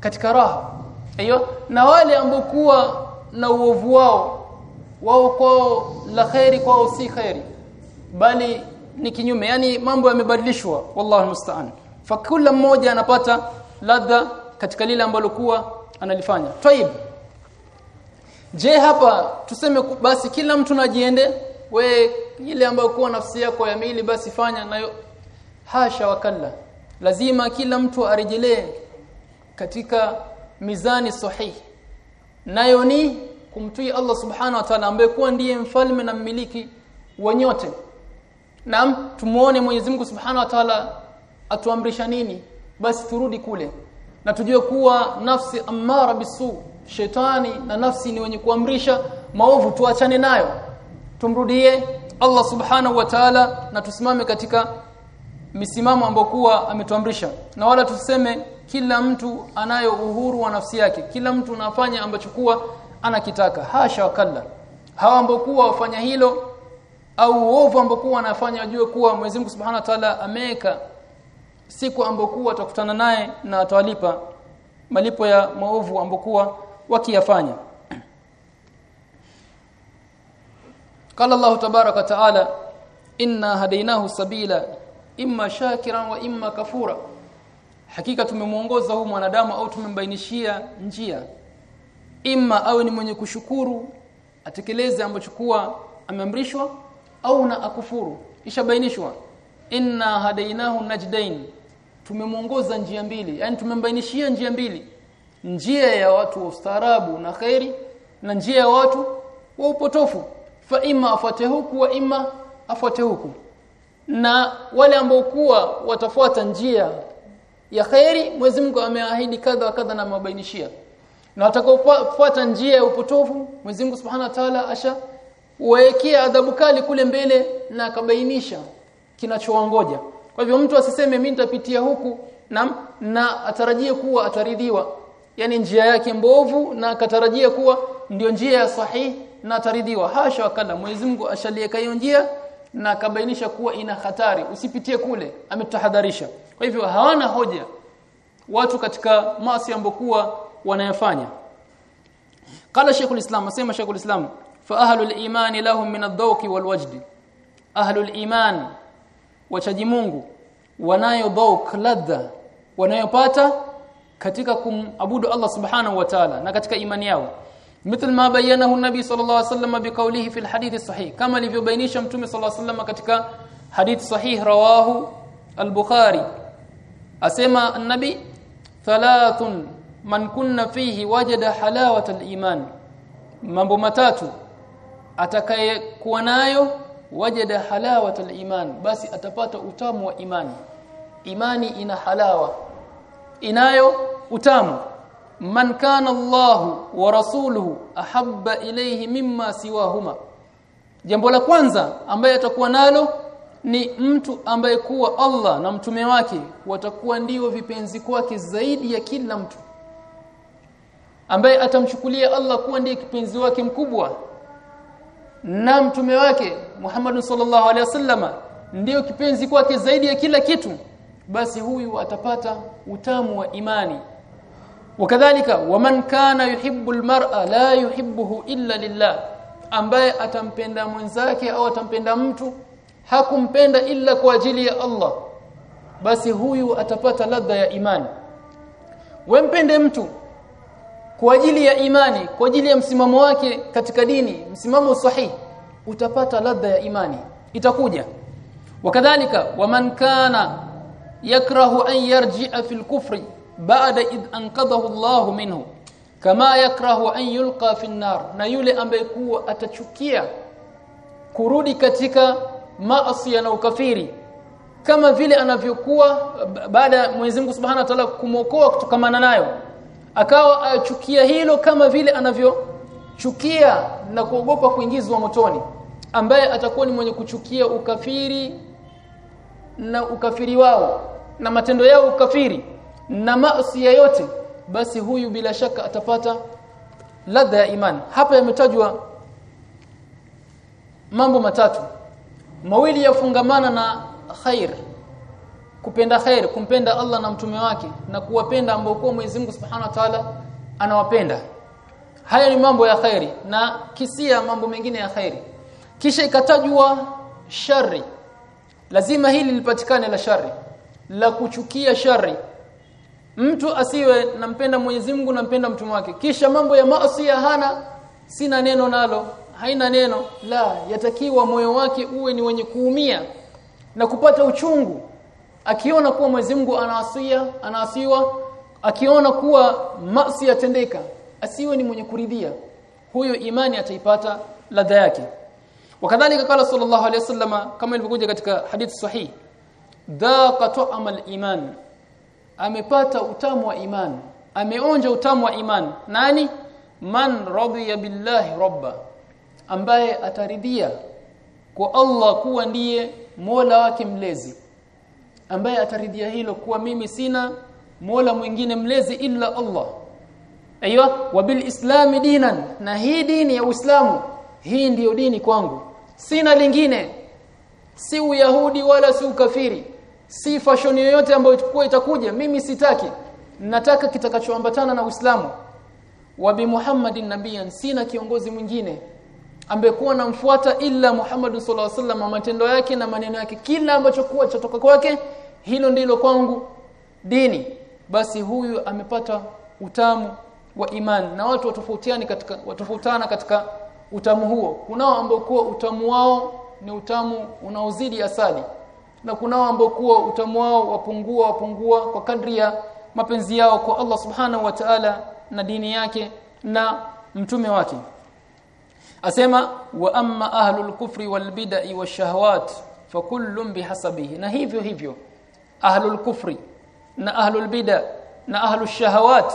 katika raha. Hiyo na wale ambao kuwa na uovu wao wao kwao la khairi kwao si khairi bali ni kinyume. Yani mambo yamebadilishwa. Wallahu musta'an. Fa kila mmoja anapata ladha katika lile ambalo kuwa analifanya. Tayib je hapa tuseme basi kila mtu najiende we ile ambayo kuwa nafsi yako ya mili basi fanya nayo. Hasha wakalla. Lazima kila mtu arejelee katika mizani sahihi nayo ni kumtii Allah subhanahu wa ta'ala ambaye kuwa ndiye mfalme na mmiliki wa nyote. Naam tumuone Mwenyezi Mungu subhanahu wa ta'ala atuamrisha nini? Basi turudi kule na tujue kuwa nafsi amara bisu shetani na nafsi ni wenye kuamrisha maovu tuachane nayo. Tumrudie Allah subhanahu wa ta'ala na tusimame katika misimamo ambayo kuwa ametuamrisha. Na wala tuseme kila mtu anayo uhuru wa nafsi yake. Kila mtu anafanya ambacho kuwa anakitaka. Hasha wakalla hawa ambao kuwa wafanya hilo au uovu ambao kuwa anafanya ajue kuwa Mwenyezi Mungu Subhanahu wa Ta'ala ameweka siku ambokuwa atakutana naye na atawalipa malipo ya maovu ambokuwa wakiyafanya. *clears throat* Qala Allah tabaraka taala inna hadainahu sabila imma shakiran wa imma kafura. Hakika tumemuongoza huyu mwanadamu au tumembainishia njia. Imma awe ni mwenye kushukuru atekeleze ambacho kuwa ameamrishwa au na akufuru. Ishabainishwa inna hadainahu najdain tumemuongoza njia mbili. Yani tumembainishia njia mbili. Njia ya watu wa ustaarabu na khairi na njia ya watu wa upotofu. Fa ima afuate huku wa ima afuate huku. Na wale ambao kuwa watafuata njia ya khairi Mwenyezi Mungu ameahidi kadha kadha na mabainishia na watakaofuata njia ya upotofu Mwenyezi Mungu Subhanahu wa Ta'ala asha waekea adhabu kali kule mbele na akabainisha kinachowangoja kwa hivyo mtu asiseme mimi nitapitia huku na na atarajie kuwa ataridhiwa. Yani njia yake mbovu na akatarajia kuwa ndio njia ya sahihi na ataridhiwa. Hasha wakala Mwenyezi Mungu ashalieka hiyo njia na kabainisha kuwa ina hatari. Usipitie kule ametahadharisha. Kwa hivyo hawana hoja watu katika maasi ambokuwa wanayafanya. Qala Sheikhul islam asema Sheikhul islam fa ahlul iman lahum min ad-dawqi wal wajd ahlul iman wachaji Mungu wanayo dhawq ladha wanayopata katika kumabudu Allah subhanahu wa ta'ala na katika imani yao مثل ما بينه النبي صلى الله عليه وسلم بقوله في الحديث الصحيح كما لفبينيش متوم صلى الله عليه وسلم katika حديث صحيح رواه البخاري اسمع النبي ثلاث من كنا فيه وجد حلاوه الايمان mambo matatu atakayekuwa nayo wajada halawata aliman basi atapata utamu wa imani. Imani ina halawa inayo utamu. Man kana Allah wa rasuluhu ahabba ilayhi mimma siwahuma. Jambo la kwanza ambaye atakuwa nalo ni mtu ambaye kuwa Allah na mtume wake watakuwa ndio vipenzi kwake zaidi ya kila mtu. Ambaye atamchukulia Allah kuwa ndiye kipenzi wake mkubwa na mtume wake Muhammad sallallahu alaihi wasallama ndiyo kipenzi kwake zaidi ya kila kitu basi huyu atapata utamu wa imani. Wakadhalika waman kana yuhibbu almar'a la yuhibbuhu illa lillah ambaye atampenda mwenzake au atampenda mtu hakumpenda illa kwa ajili ya Allah basi huyu atapata ladha ya imani. Wempende mtu kwa ajili ya imani kwa ajili ya msimamo wake katika dini msimamo sahihi utapata ladha ya imani. Itakuja. Wakadhalika waman kana yakrahu an yarji'a fil kufri baada id anqadhahu Allahu minhu kama yakrahu an yulqa fi nar na yule ambaye kuwa atachukia kurudi katika maasi na ukafiri kama vile anavyokuwa baada ya Mwenyezi Mungu Subhanahu wa Ta'ala kumokoa kutokamana nayo akawa achukia hilo kama vile anavyochukia na kuogopa kuingizwa motoni ambaye atakuwa ni mwenye kuchukia ukafiri na ukafiri wao na matendo yao ukafiri na maasi yote basi huyu bila shaka atapata ladha ya imani. Hapa yametajwa mambo matatu. Mawili yafungamana na khair kupenda khair kumpenda Allah na mtume wake na kuwapenda ambao kwa Mwenyezi Mungu Subhanahu wa Ta'ala anawapenda haya ni mambo ya khairi na kisia mambo mengine ya khairi. Kisha ikatajwa shari lazima hili lipatikane la shari la kuchukia shari mtu asiwe nampenda Mwenyezi Mungu nampenda mtume wake. Kisha mambo ya maasi ya hana sina neno nalo haina neno. La yatakiwa moyo wake uwe ni wenye kuumia na kupata uchungu. Akiona kuwa Mwenyezi Mungu anaasiya anaasiwa akiona kuwa maasi yatendeka asiwe ni mwenye kuridhia. Huyo imani ataipata ladha yake. Wakadhalika kala sallallahu alayhi wasallam kama ilivyokuja katika hadith sahihi dhaqa ta'am al-iman amepata utamu wa iman ameonja utamu wa iman. Nani? Man radiya billahi rabba ambaye ataridhia kwa Allah kuwa ndiye Mola wake mlezi ambaye ataridhia hilo kuwa mimi sina Mola mwingine mlezi illa Allah aiywa wa bil islam dinan. Na hii dini ya Uislamu hii ndiyo dini kwangu. Sina lingine. Si uyahudi wala si ukafiri. Si fashion yoyote ambayo itakuwa itakuja mimi sitaki. Nataka kitakachoambatana na Uislamu. Wa bi Muhammadin nabiyan sina kiongozi mwingine ambekuwa namfuata ila Muhammad sallallahu alaihi wasallam matendo yake na maneno yake. Kila ambacho kuwa chatoka kwake hilo ndilo kwangu. Dini. Basi huyu amepata utamu wa imani. Na watu watofautiani katika watofautana katika utamu huo. Kunao ambao kuwa utamu wao ni utamu unaozidi asali. Na kunao ambao kuwa utamu wao wapungua wapungua kwa kadri ya mapenzi yao kwa Allah subhanahu wa ta'ala na dini yake na mtume wake. Asema wa amma ahlul kufri wal bid'i washahawat fakullun bihasabihi na hivyo hivyo ahlul kufri na ahlul bid'a na ahlul shahawat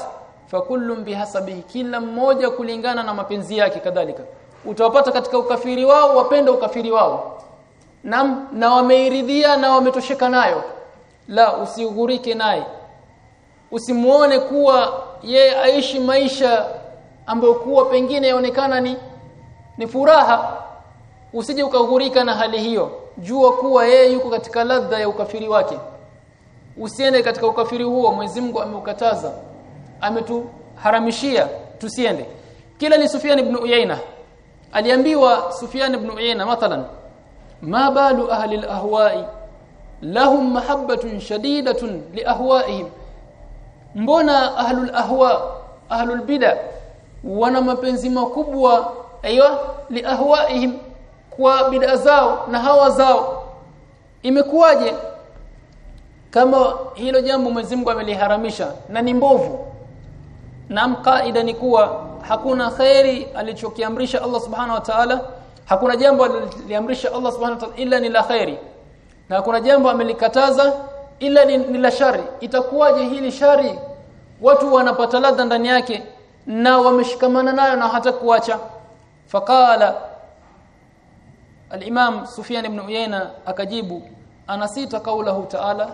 fakullun bihasabihi kila mmoja kulingana na mapenzi yake kadhalika. Utawapata katika ukafiri wao wapenda ukafiri wao. Na, na wameiridhia na wametosheka nayo. La usighurike naye. Usimuone kuwa ye aishi maisha ambayo kuwa pengine yaonekana ni ni furaha. Usije ukaghurika na hali hiyo. Jua kuwa yeye yuko katika ladha ya ukafiri wake. Usiende katika ukafiri huo Mwenyezi Mungu ameukataza ametuharamishia tusiende. Kila ni Sufyan ibn Uyaina aliambiwa Sufyan ibn Uyaina mathalan ma balu ahli al-ahwa'i? Lahum mahabbatun shadidatun li ahwa'ihim. Mbona ahlul ahwa ahlul bid'a wana mapenzi makubwa aiywa li ahwa'ihim kwa bid'a zao na hawa zao? Imekuwaje kama hilo jambo Mwenyezi Mungu ameliharamisha na ni mbovu na kaida ni kuwa hakuna khairi alichokiamrisha Allah subhanahu wa ta'ala hakuna jambo aliliamrisha Allah subhanahu wa ta'ala illa ni la khairi na hakuna jambo amelikataza ila ni, ni la shari. Itakuwaje hili shari? Watu wanapata ladha ndani yake na wameshikamana nayo na hata kuacha. Faqala al-imam Sufyan ibn Uyayna akajibu anasita kaulahu ta'ala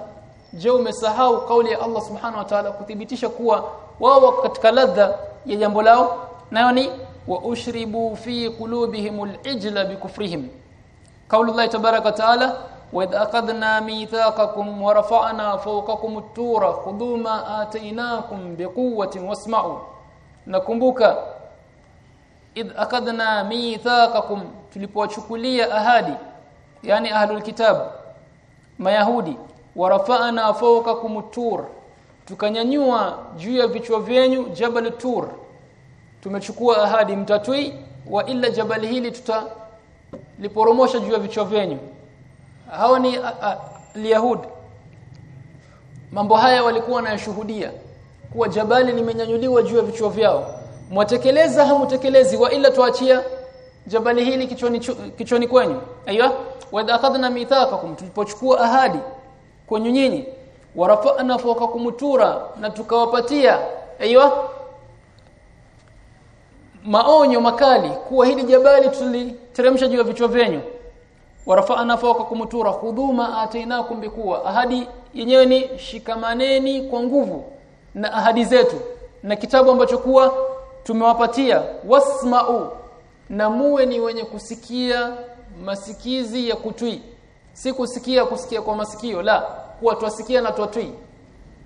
je umesahau kauli ya Allah subhanahu wa ta'ala kuthibitisha kuwa wao katika ladha ya jambo lao nayo ni wa ushribu fi qulubihimul ijla bikufrihim kauli Allah tabaraka ta'ala وإذ أخذنا ميثاقكم ورفعنا فوقكم الطور خذوا ما آتيناكم بقوة واسمعوا nakumbuka idh akadna mithaqakum tulipowachukulia ahadi yani ahlul kitab mayahudi warafa'na fawqakum tur tukanyanyua juu ya vichwa vyenyu jabal tur. Tumechukua ahadi mtatui wa ila jabali hili tutaliporomosha juu ya vichwa vyenyu. Hawa ni Yahud mambo haya walikuwa wanayashuhudia kuwa jabali limenyanyuliwa juu ya vichwa vyao. Mwatekeleza hamutekelezi wa ila tuachia jabali hili kichoni kichwani kwenyu. Aiyo wa akhadna mithaqakum tulipochukua ahadi kwenyu nyinyi warafa'na fawqakum tura na tukawapatia aiywa maonyo makali kuwa hili jabali tuliteremsha juu ya vichwa vyenyu. Warafa'na fawqakum tura huduma atainakum bikuwa. Ahadi yenyewe ni shikamaneni kwa nguvu na ahadi zetu na kitabu ambacho kuwa tumewapatia. Wasma'u na muwe ni wenye kusikia masikizi ya kutwi si kusikia kusikia kwa masikio la kuwa twasikia na twatwi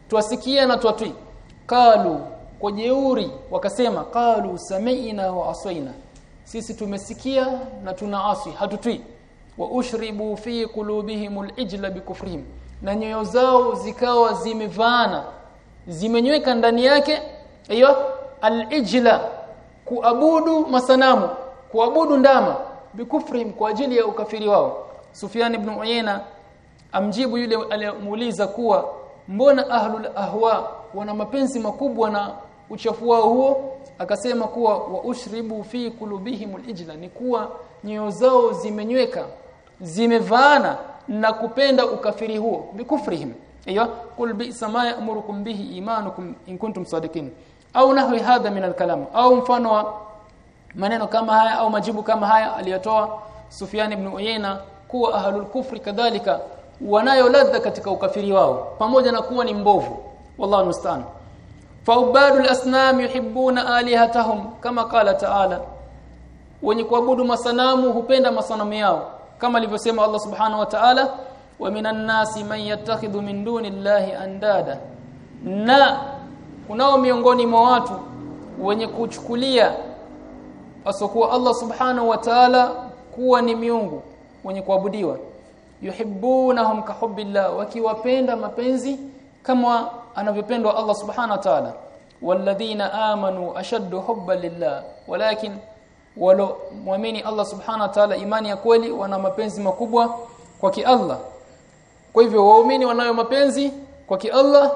twasikia na twatwi kalu kwa jeuri wakasema qalu sami'na wa asaina. Sisi tumesikia na tunaasi hatutwi wa ushribu fi qulubihimul ijla bikufrihim na nyoyo zao zikawa zimevaana zimenyweka ndani yake hiyo al-ijla kuabudu masanamu kuabudu ndama bikufrihim kwa ajili ya ukafiri wao. Sufyan ibn Uyayna amjibu yule aliyemuuliza kuwa mbona ahlul ahwa wana mapenzi makubwa na uchafu wao huo? Akasema kuwa wa ushribu fi kulubihim alijla ni kuwa nyoyo zao zimenyweka zimevaana na kupenda ukafiri huo bikufrihim aiyo kul bi samaa amurukum bihi imanukum in kuntum sadiqin. Au nahwi hadha min alkalam. Au mfano wa maneno kama haya au majibu kama haya aliyotoa Sufyan ibn Uyayna kuwa ahlul kufri kadhalika wanayo ladha katika ukafiri wao pamoja na kuwa ni mbovu. Wallahu musta'an faubadul asnam yuhibbuna alihatahum kama qala ta'ala wenye kuabudu masanamu hupenda masanamu yao kama alivyosema Allah subhanahu wa ta'ala wa minan nasi man yattakhidhu min dunillahi andada. Na kunao miongoni mwa watu wenye kuchukulia asokuwa Allah subhanahu wa ta'ala kuwa ni miungu wenye kuabudiwa yuhibbunahum kahubbillah wakiwapenda mapenzi kama anavyopendwa Allah subhanahu wa ta'ala. Walladhina amanu ashaddu hubban lillah walakin walo muamini Allah subhanahu wa ta'ala imani ya kweli wana mapenzi makubwa kwa ki Allah. Kwa hivyo waumini wanayo mapenzi kwa ki Allah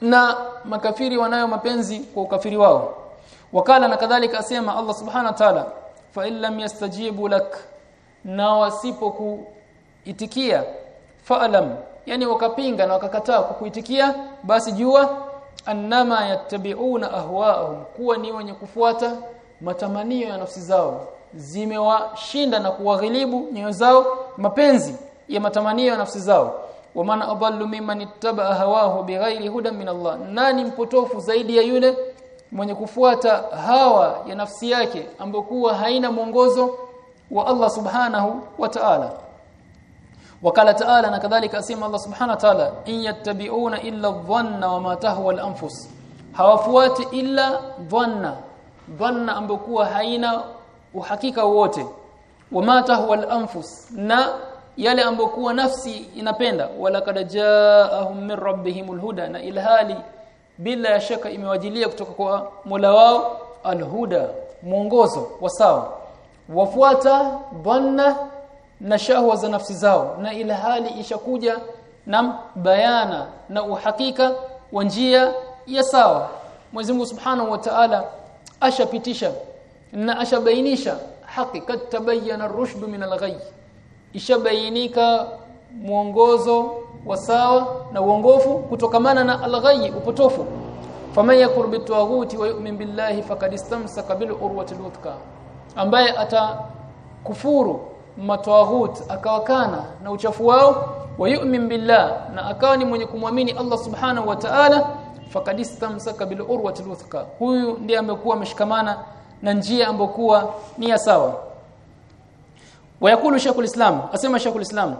na makafiri wanayo mapenzi kwa ukafiri wao. Wakala na kadhalika asema Allah subhanahu wa ta'ala fa illam yastajibu lak na wasipokuitikia fa'lam yani wakapinga na wakakataa kukuitikia basi jua annama yattabi'una ahwa'ahum kuwa ni wenye kufuata matamanio ya nafsi zao zimewashinda na kuwaghilibu nyoyo zao mapenzi ya matamanio ya nafsi zao. Waman adallu mimman ittaba hawahu bighairi hudan min Allah nani mpotofu zaidi ya yule mwenye kufuata hawa ya nafsi yake ambokuwa haina mwongozo wa Allah subhanahu wa ta'ala wakala ta'ala na kadhalika asema Allah subhanahu wa ta'ala in yattabi'una illa dhanna wama tahwa al-anfus. Hawafuati illa dhanna uhakika wote wama tahwa al-anfus na yale ambokuwa nafsi inapenda. Wala kad jaahum min rabbihimul huda na ilhali bila shaka imewajilia kutoka kwa Mola wao alhuda mwongozo wa sawa. Wafuata dhanna na shahwa za nafsi zao na ila hali ishakuja na bayana na uhakika wa njia ya sawa. Mwenyezi Mungu Subhanahu wa Ta'ala ashapitisha na ashabainisha haki kad tabayyana ar-rushd min al-ghay ishabainika mwongozo wa sawa na uongofu kutokamana na al-ghay upotofu. Faman yakur bitawaghuti wa yu'min billahi faqad istamsaka bil urwati al ambaye atakufuru matawahut akawakana na uchafu wao wayu'min billah na akawa ni mwenye kumwamini Allah subhanahu wa ta'ala faqad istamsaka bil urwati luthqa huyu ndiye amekuwa ameshikamana na njia ambokuwa ni ya sawa. Wayakulu shaykhul islam asema shaykhul islam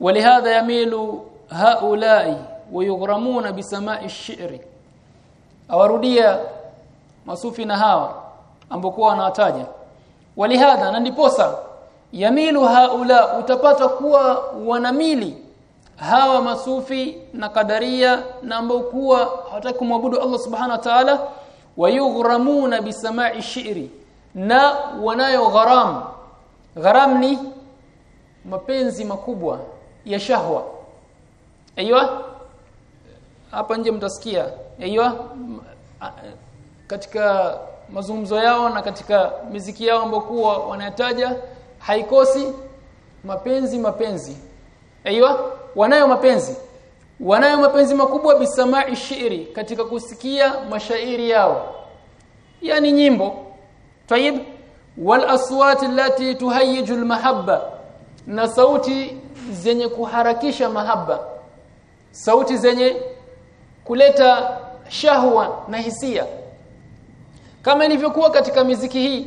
walihadha yamilu haula'i wayughramuna bisama'i shi'ri. Awarudia masufi na hawa ambokuwa wanawataja. Walihadha na ndiposa yamilu haula utapata kuwa wanamili hawa masufi na kadaria na ambao kuwa hawataki kumwabudu Allah subhanahu wa ta'ala wayughramuna bisama'i shi'ri na wanayo gharam. Gharam ni mapenzi makubwa ya shahwa. Aiywa? Hapa nje mtasikia. Aiywa? Katika mazungumzo yao na katika miziki yao ambokuwa wanataja haikosi mapenzi mapenzi. Aiywa wanayo mapenzi. Wanayo mapenzi makubwa bisamai shiiri katika kusikia mashairi yao. Yani nyimbo. Tayib wal aswat allati tuhayyiju al mahabba na sauti zenye kuharakisha mahaba sauti zenye kuleta shahwa na hisia. Kama ilivyokuwa katika miziki hii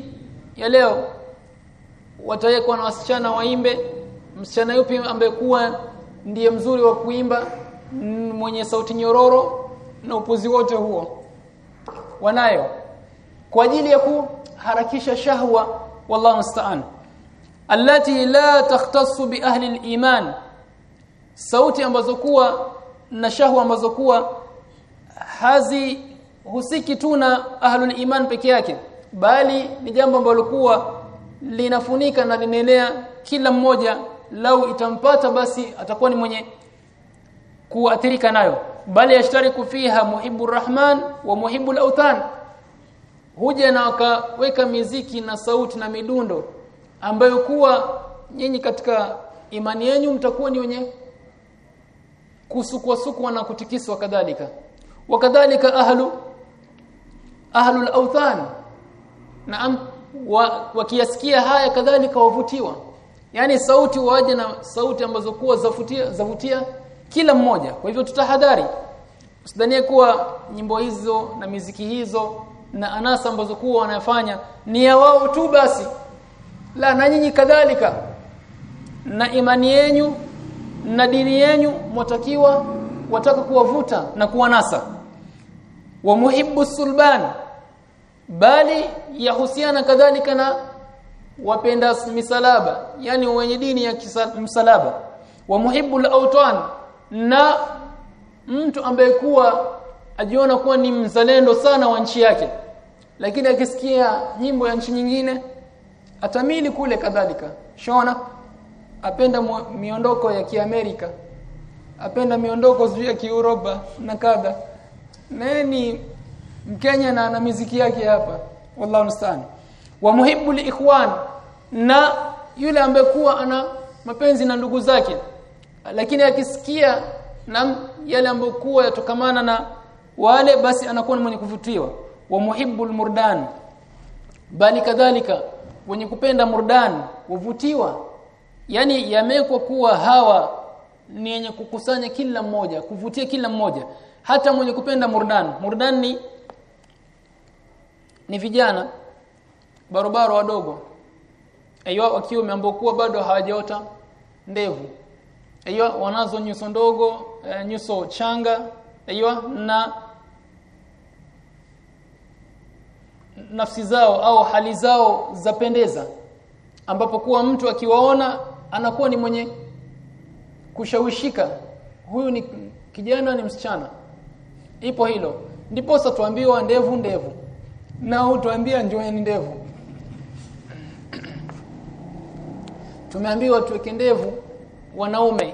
ya leo watawekwa na wasichana waimbe. Msichana yupi ambaye kuwa ndiye mzuri wa kuimba? Mwenye sauti nyororo na upuzi wote huo. Wanayo. Kwa ajili ya kuharakisha shahwa wallahu musta'an. Allati la takhtassu bi ahli aliman. Sauti ambazo kuwa na shahwa ambazo kuwa hazi husiki tu na ahlul iman peke yake bali ni jambo ambalo kuwa linafunika na linaenea kila mmoja lau itampata basi atakuwa ni mwenye kuathirika nayo. Bali yashtariku fiha muhibu rahman wa muhibbu al huja na wakaweka miziki na sauti na midundo ambayo kuwa nyinyi katika imani yenu mtakuwa ni wenye kusukwasukwa na kutikiswa kadhalika. Wakadhalika ahlu ahlul awthan naam wakiyasikia haya kadhalika wavutiwa. Yani sauti waje na sauti ambazo kuwa zavutia zavutia kila mmoja. Kwa hivyo tutahadhari. Usidhanie kuwa nyimbo hizo na miziki hizo na anasa ambazo kuwa wanafanya ni ya wao tu basi. La na nyinyi kadhalika. Na imani yenu na dini yenu mwatakiwa wataka kuwavuta na kuwanasa. Wa muhibbu sulban bali yahusiana kadhalika na wapenda misalaba yani wenye dini ya msalaba. Wa muhibbu al na mtu ambaye kuwa ajiona kuwa ni mzalendo sana wa nchi yake. Lakini akisikia nyimbo ya nchi nyingine atamili kule kadhalika. Shona apenda miondoko ya kiamerika. Apenda miondoko ya kiuropa na kadha. Na ni Mkenya na ana miziki yake hapa. Wallahu musta'an. Wa muhibbu liikhwan na yule ambaye kuwa ana mapenzi na ndugu zake. Lakini akisikia na yale ambayo kuwa yatokamana na wale basi anakuwa ni mwenye kuvutiwa. Wa muhibbu murdan bali kadhalika wenye kupenda murdan wavutiwa yani yamekwa kuwa hawa ni yenye kukusanya kila mmoja kuvutia kila mmoja. Hata mwenye kupenda murdan murdan ni ni vijana. Barobaro wadogo. Aiyo wakiwa ambao kuwa bado hawajaota ndevu. Aiyo wanazo nyuso ndogo e, nyuso changa. Aiyo na nafsi zao au hali zao zapendeza ambapo kuwa mtu akiwaona anakuwa ni mwenye kushawishika. Huyu ni kijana ni msichana. Ipo hilo. Ndipo sasa tuambiwa ndevu ndevu na tuambia njoeni ndevu. Tumeambiwa tuweke ndevu wanaume.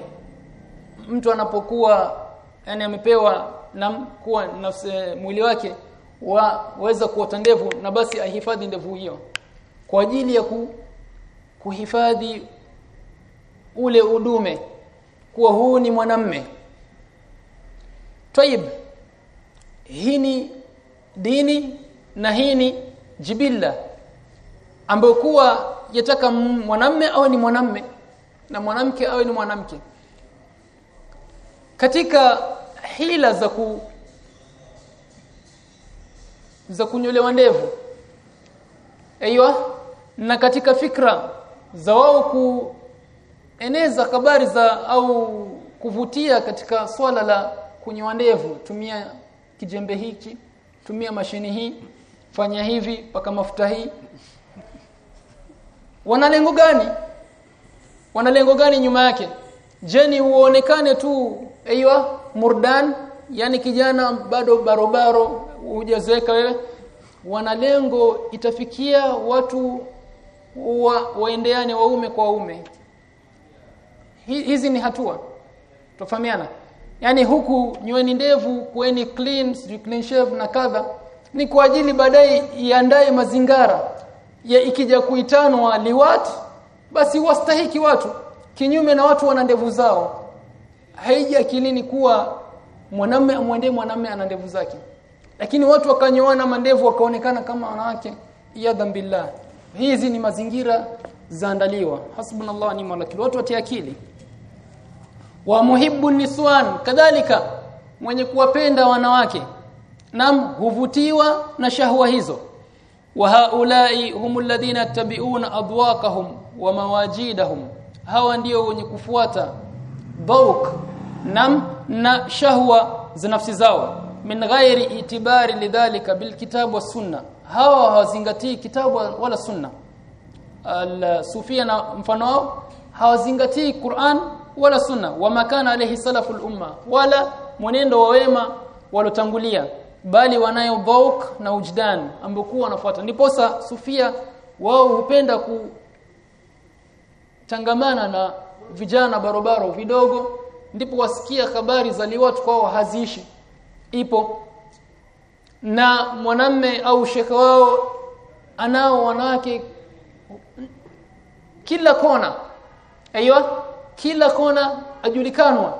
Mtu anapokuwa yani amepewa na kuwa nafsi mwili wake waweza kuota ndevu na basi ahifadhi ndevu hiyo. Kwa ajili ya ku, kuhifadhi ule udume kuwa huu ni mwanamme. Tayib hii ni dini na hii ni jibilla ambayo kuwa yataka mwanamme au ni mwanamme na mwanamke au ni mwanamke. Katika hila za ku za kunyolewa ndevu aiywa na katika fikra za wao kueneza habari za au kuvutia katika swala la kunyoa ndevu tumia kijembe hiki tumia mashini hii fanya hivi paka mafuta hii. Wana lengo gani? Wana lengo gani nyuma yake? Je ni uonekane tu aiywa murdan? Yani kijana bado barobaro hujazeka wewe. Wana lengo itafikia watu wa, waendeane waume kwa waume hizi ni hatua. Tofahamiana yani huku nyweni ndevu kueni clean clean shave na kadha ni kwa ajili baadaye iandae mazingara ya ikija kuitanwa liwat basi wastahiki watu. Kinyume na watu wana ndevu zao. Haija akilini kuwa mwanamme amwendee mwanamme ana ndevu zake. Lakini watu wakanyoana mandevu wakaonekana kama wanawake ya billah hizi ni mazingira zaandaliwa. Hasbunallahu ni'mal wakil. Watu watia akili. Wa muhibbu niswan. Kadhalika mwenye kuwapenda wanawake nam huvutiwa na shahwa hizo. Wa haulai humul ladhina yattabi'una adwaqahum wa mawajidahum. Hawa ndio wenye kufuata dhauq nam na shahwa za nafsi zao. Min ghairi itibari lidhalika bilkitab wa sunna. Hawa hawazingatii kitabu wala sunna. Al-sufia na mfano wao hawazingatii Qur'an wala sunna. Wa makana alayhi salaful umma wala mwenendo wa wema walotangulia bali wanayo dhauk na ujdan ambokuwa wanafuata. Ndiposa sufia wao hupenda kutangamana na vijana barobaro vidogo ndipo wasikia habari za liwatu kwao haziishi. Ipo. Na mwanamme au shekhe wao anao wanawake kila kona. Aiywa kila kona ajulikanwa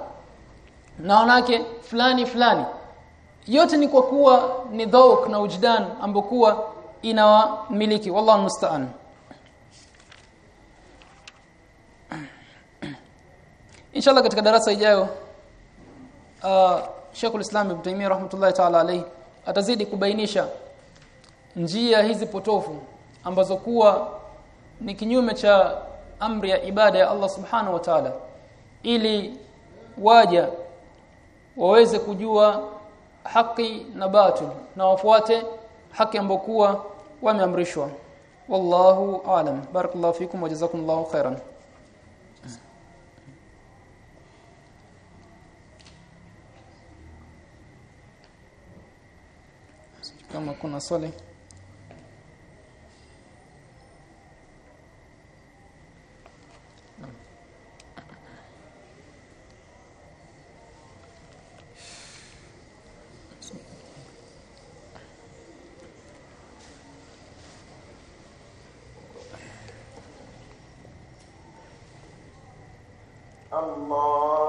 na wanawake fulani fulani yote ni kwa kuwa ni dhauk na ujdan ambokuwa inawamiliki. Wallahu musta'an. Inshallah katika darasa ijayo uh, Sheikhul Islam Ibn Taymiyyah rahmatullahi ta'ala alayhi atazidi kubainisha njia hizi potofu ambazo kuwa ni kinyume cha amri ya ibada ya Allah subhanahu wa ta'ala ili waja waweze kujua haki na batil na wafuate haki ambokuwa wameamrishwa. Wallahu aalam barakallahu fikum wa jazakumullahu khairan. Kama kuna swali Allah.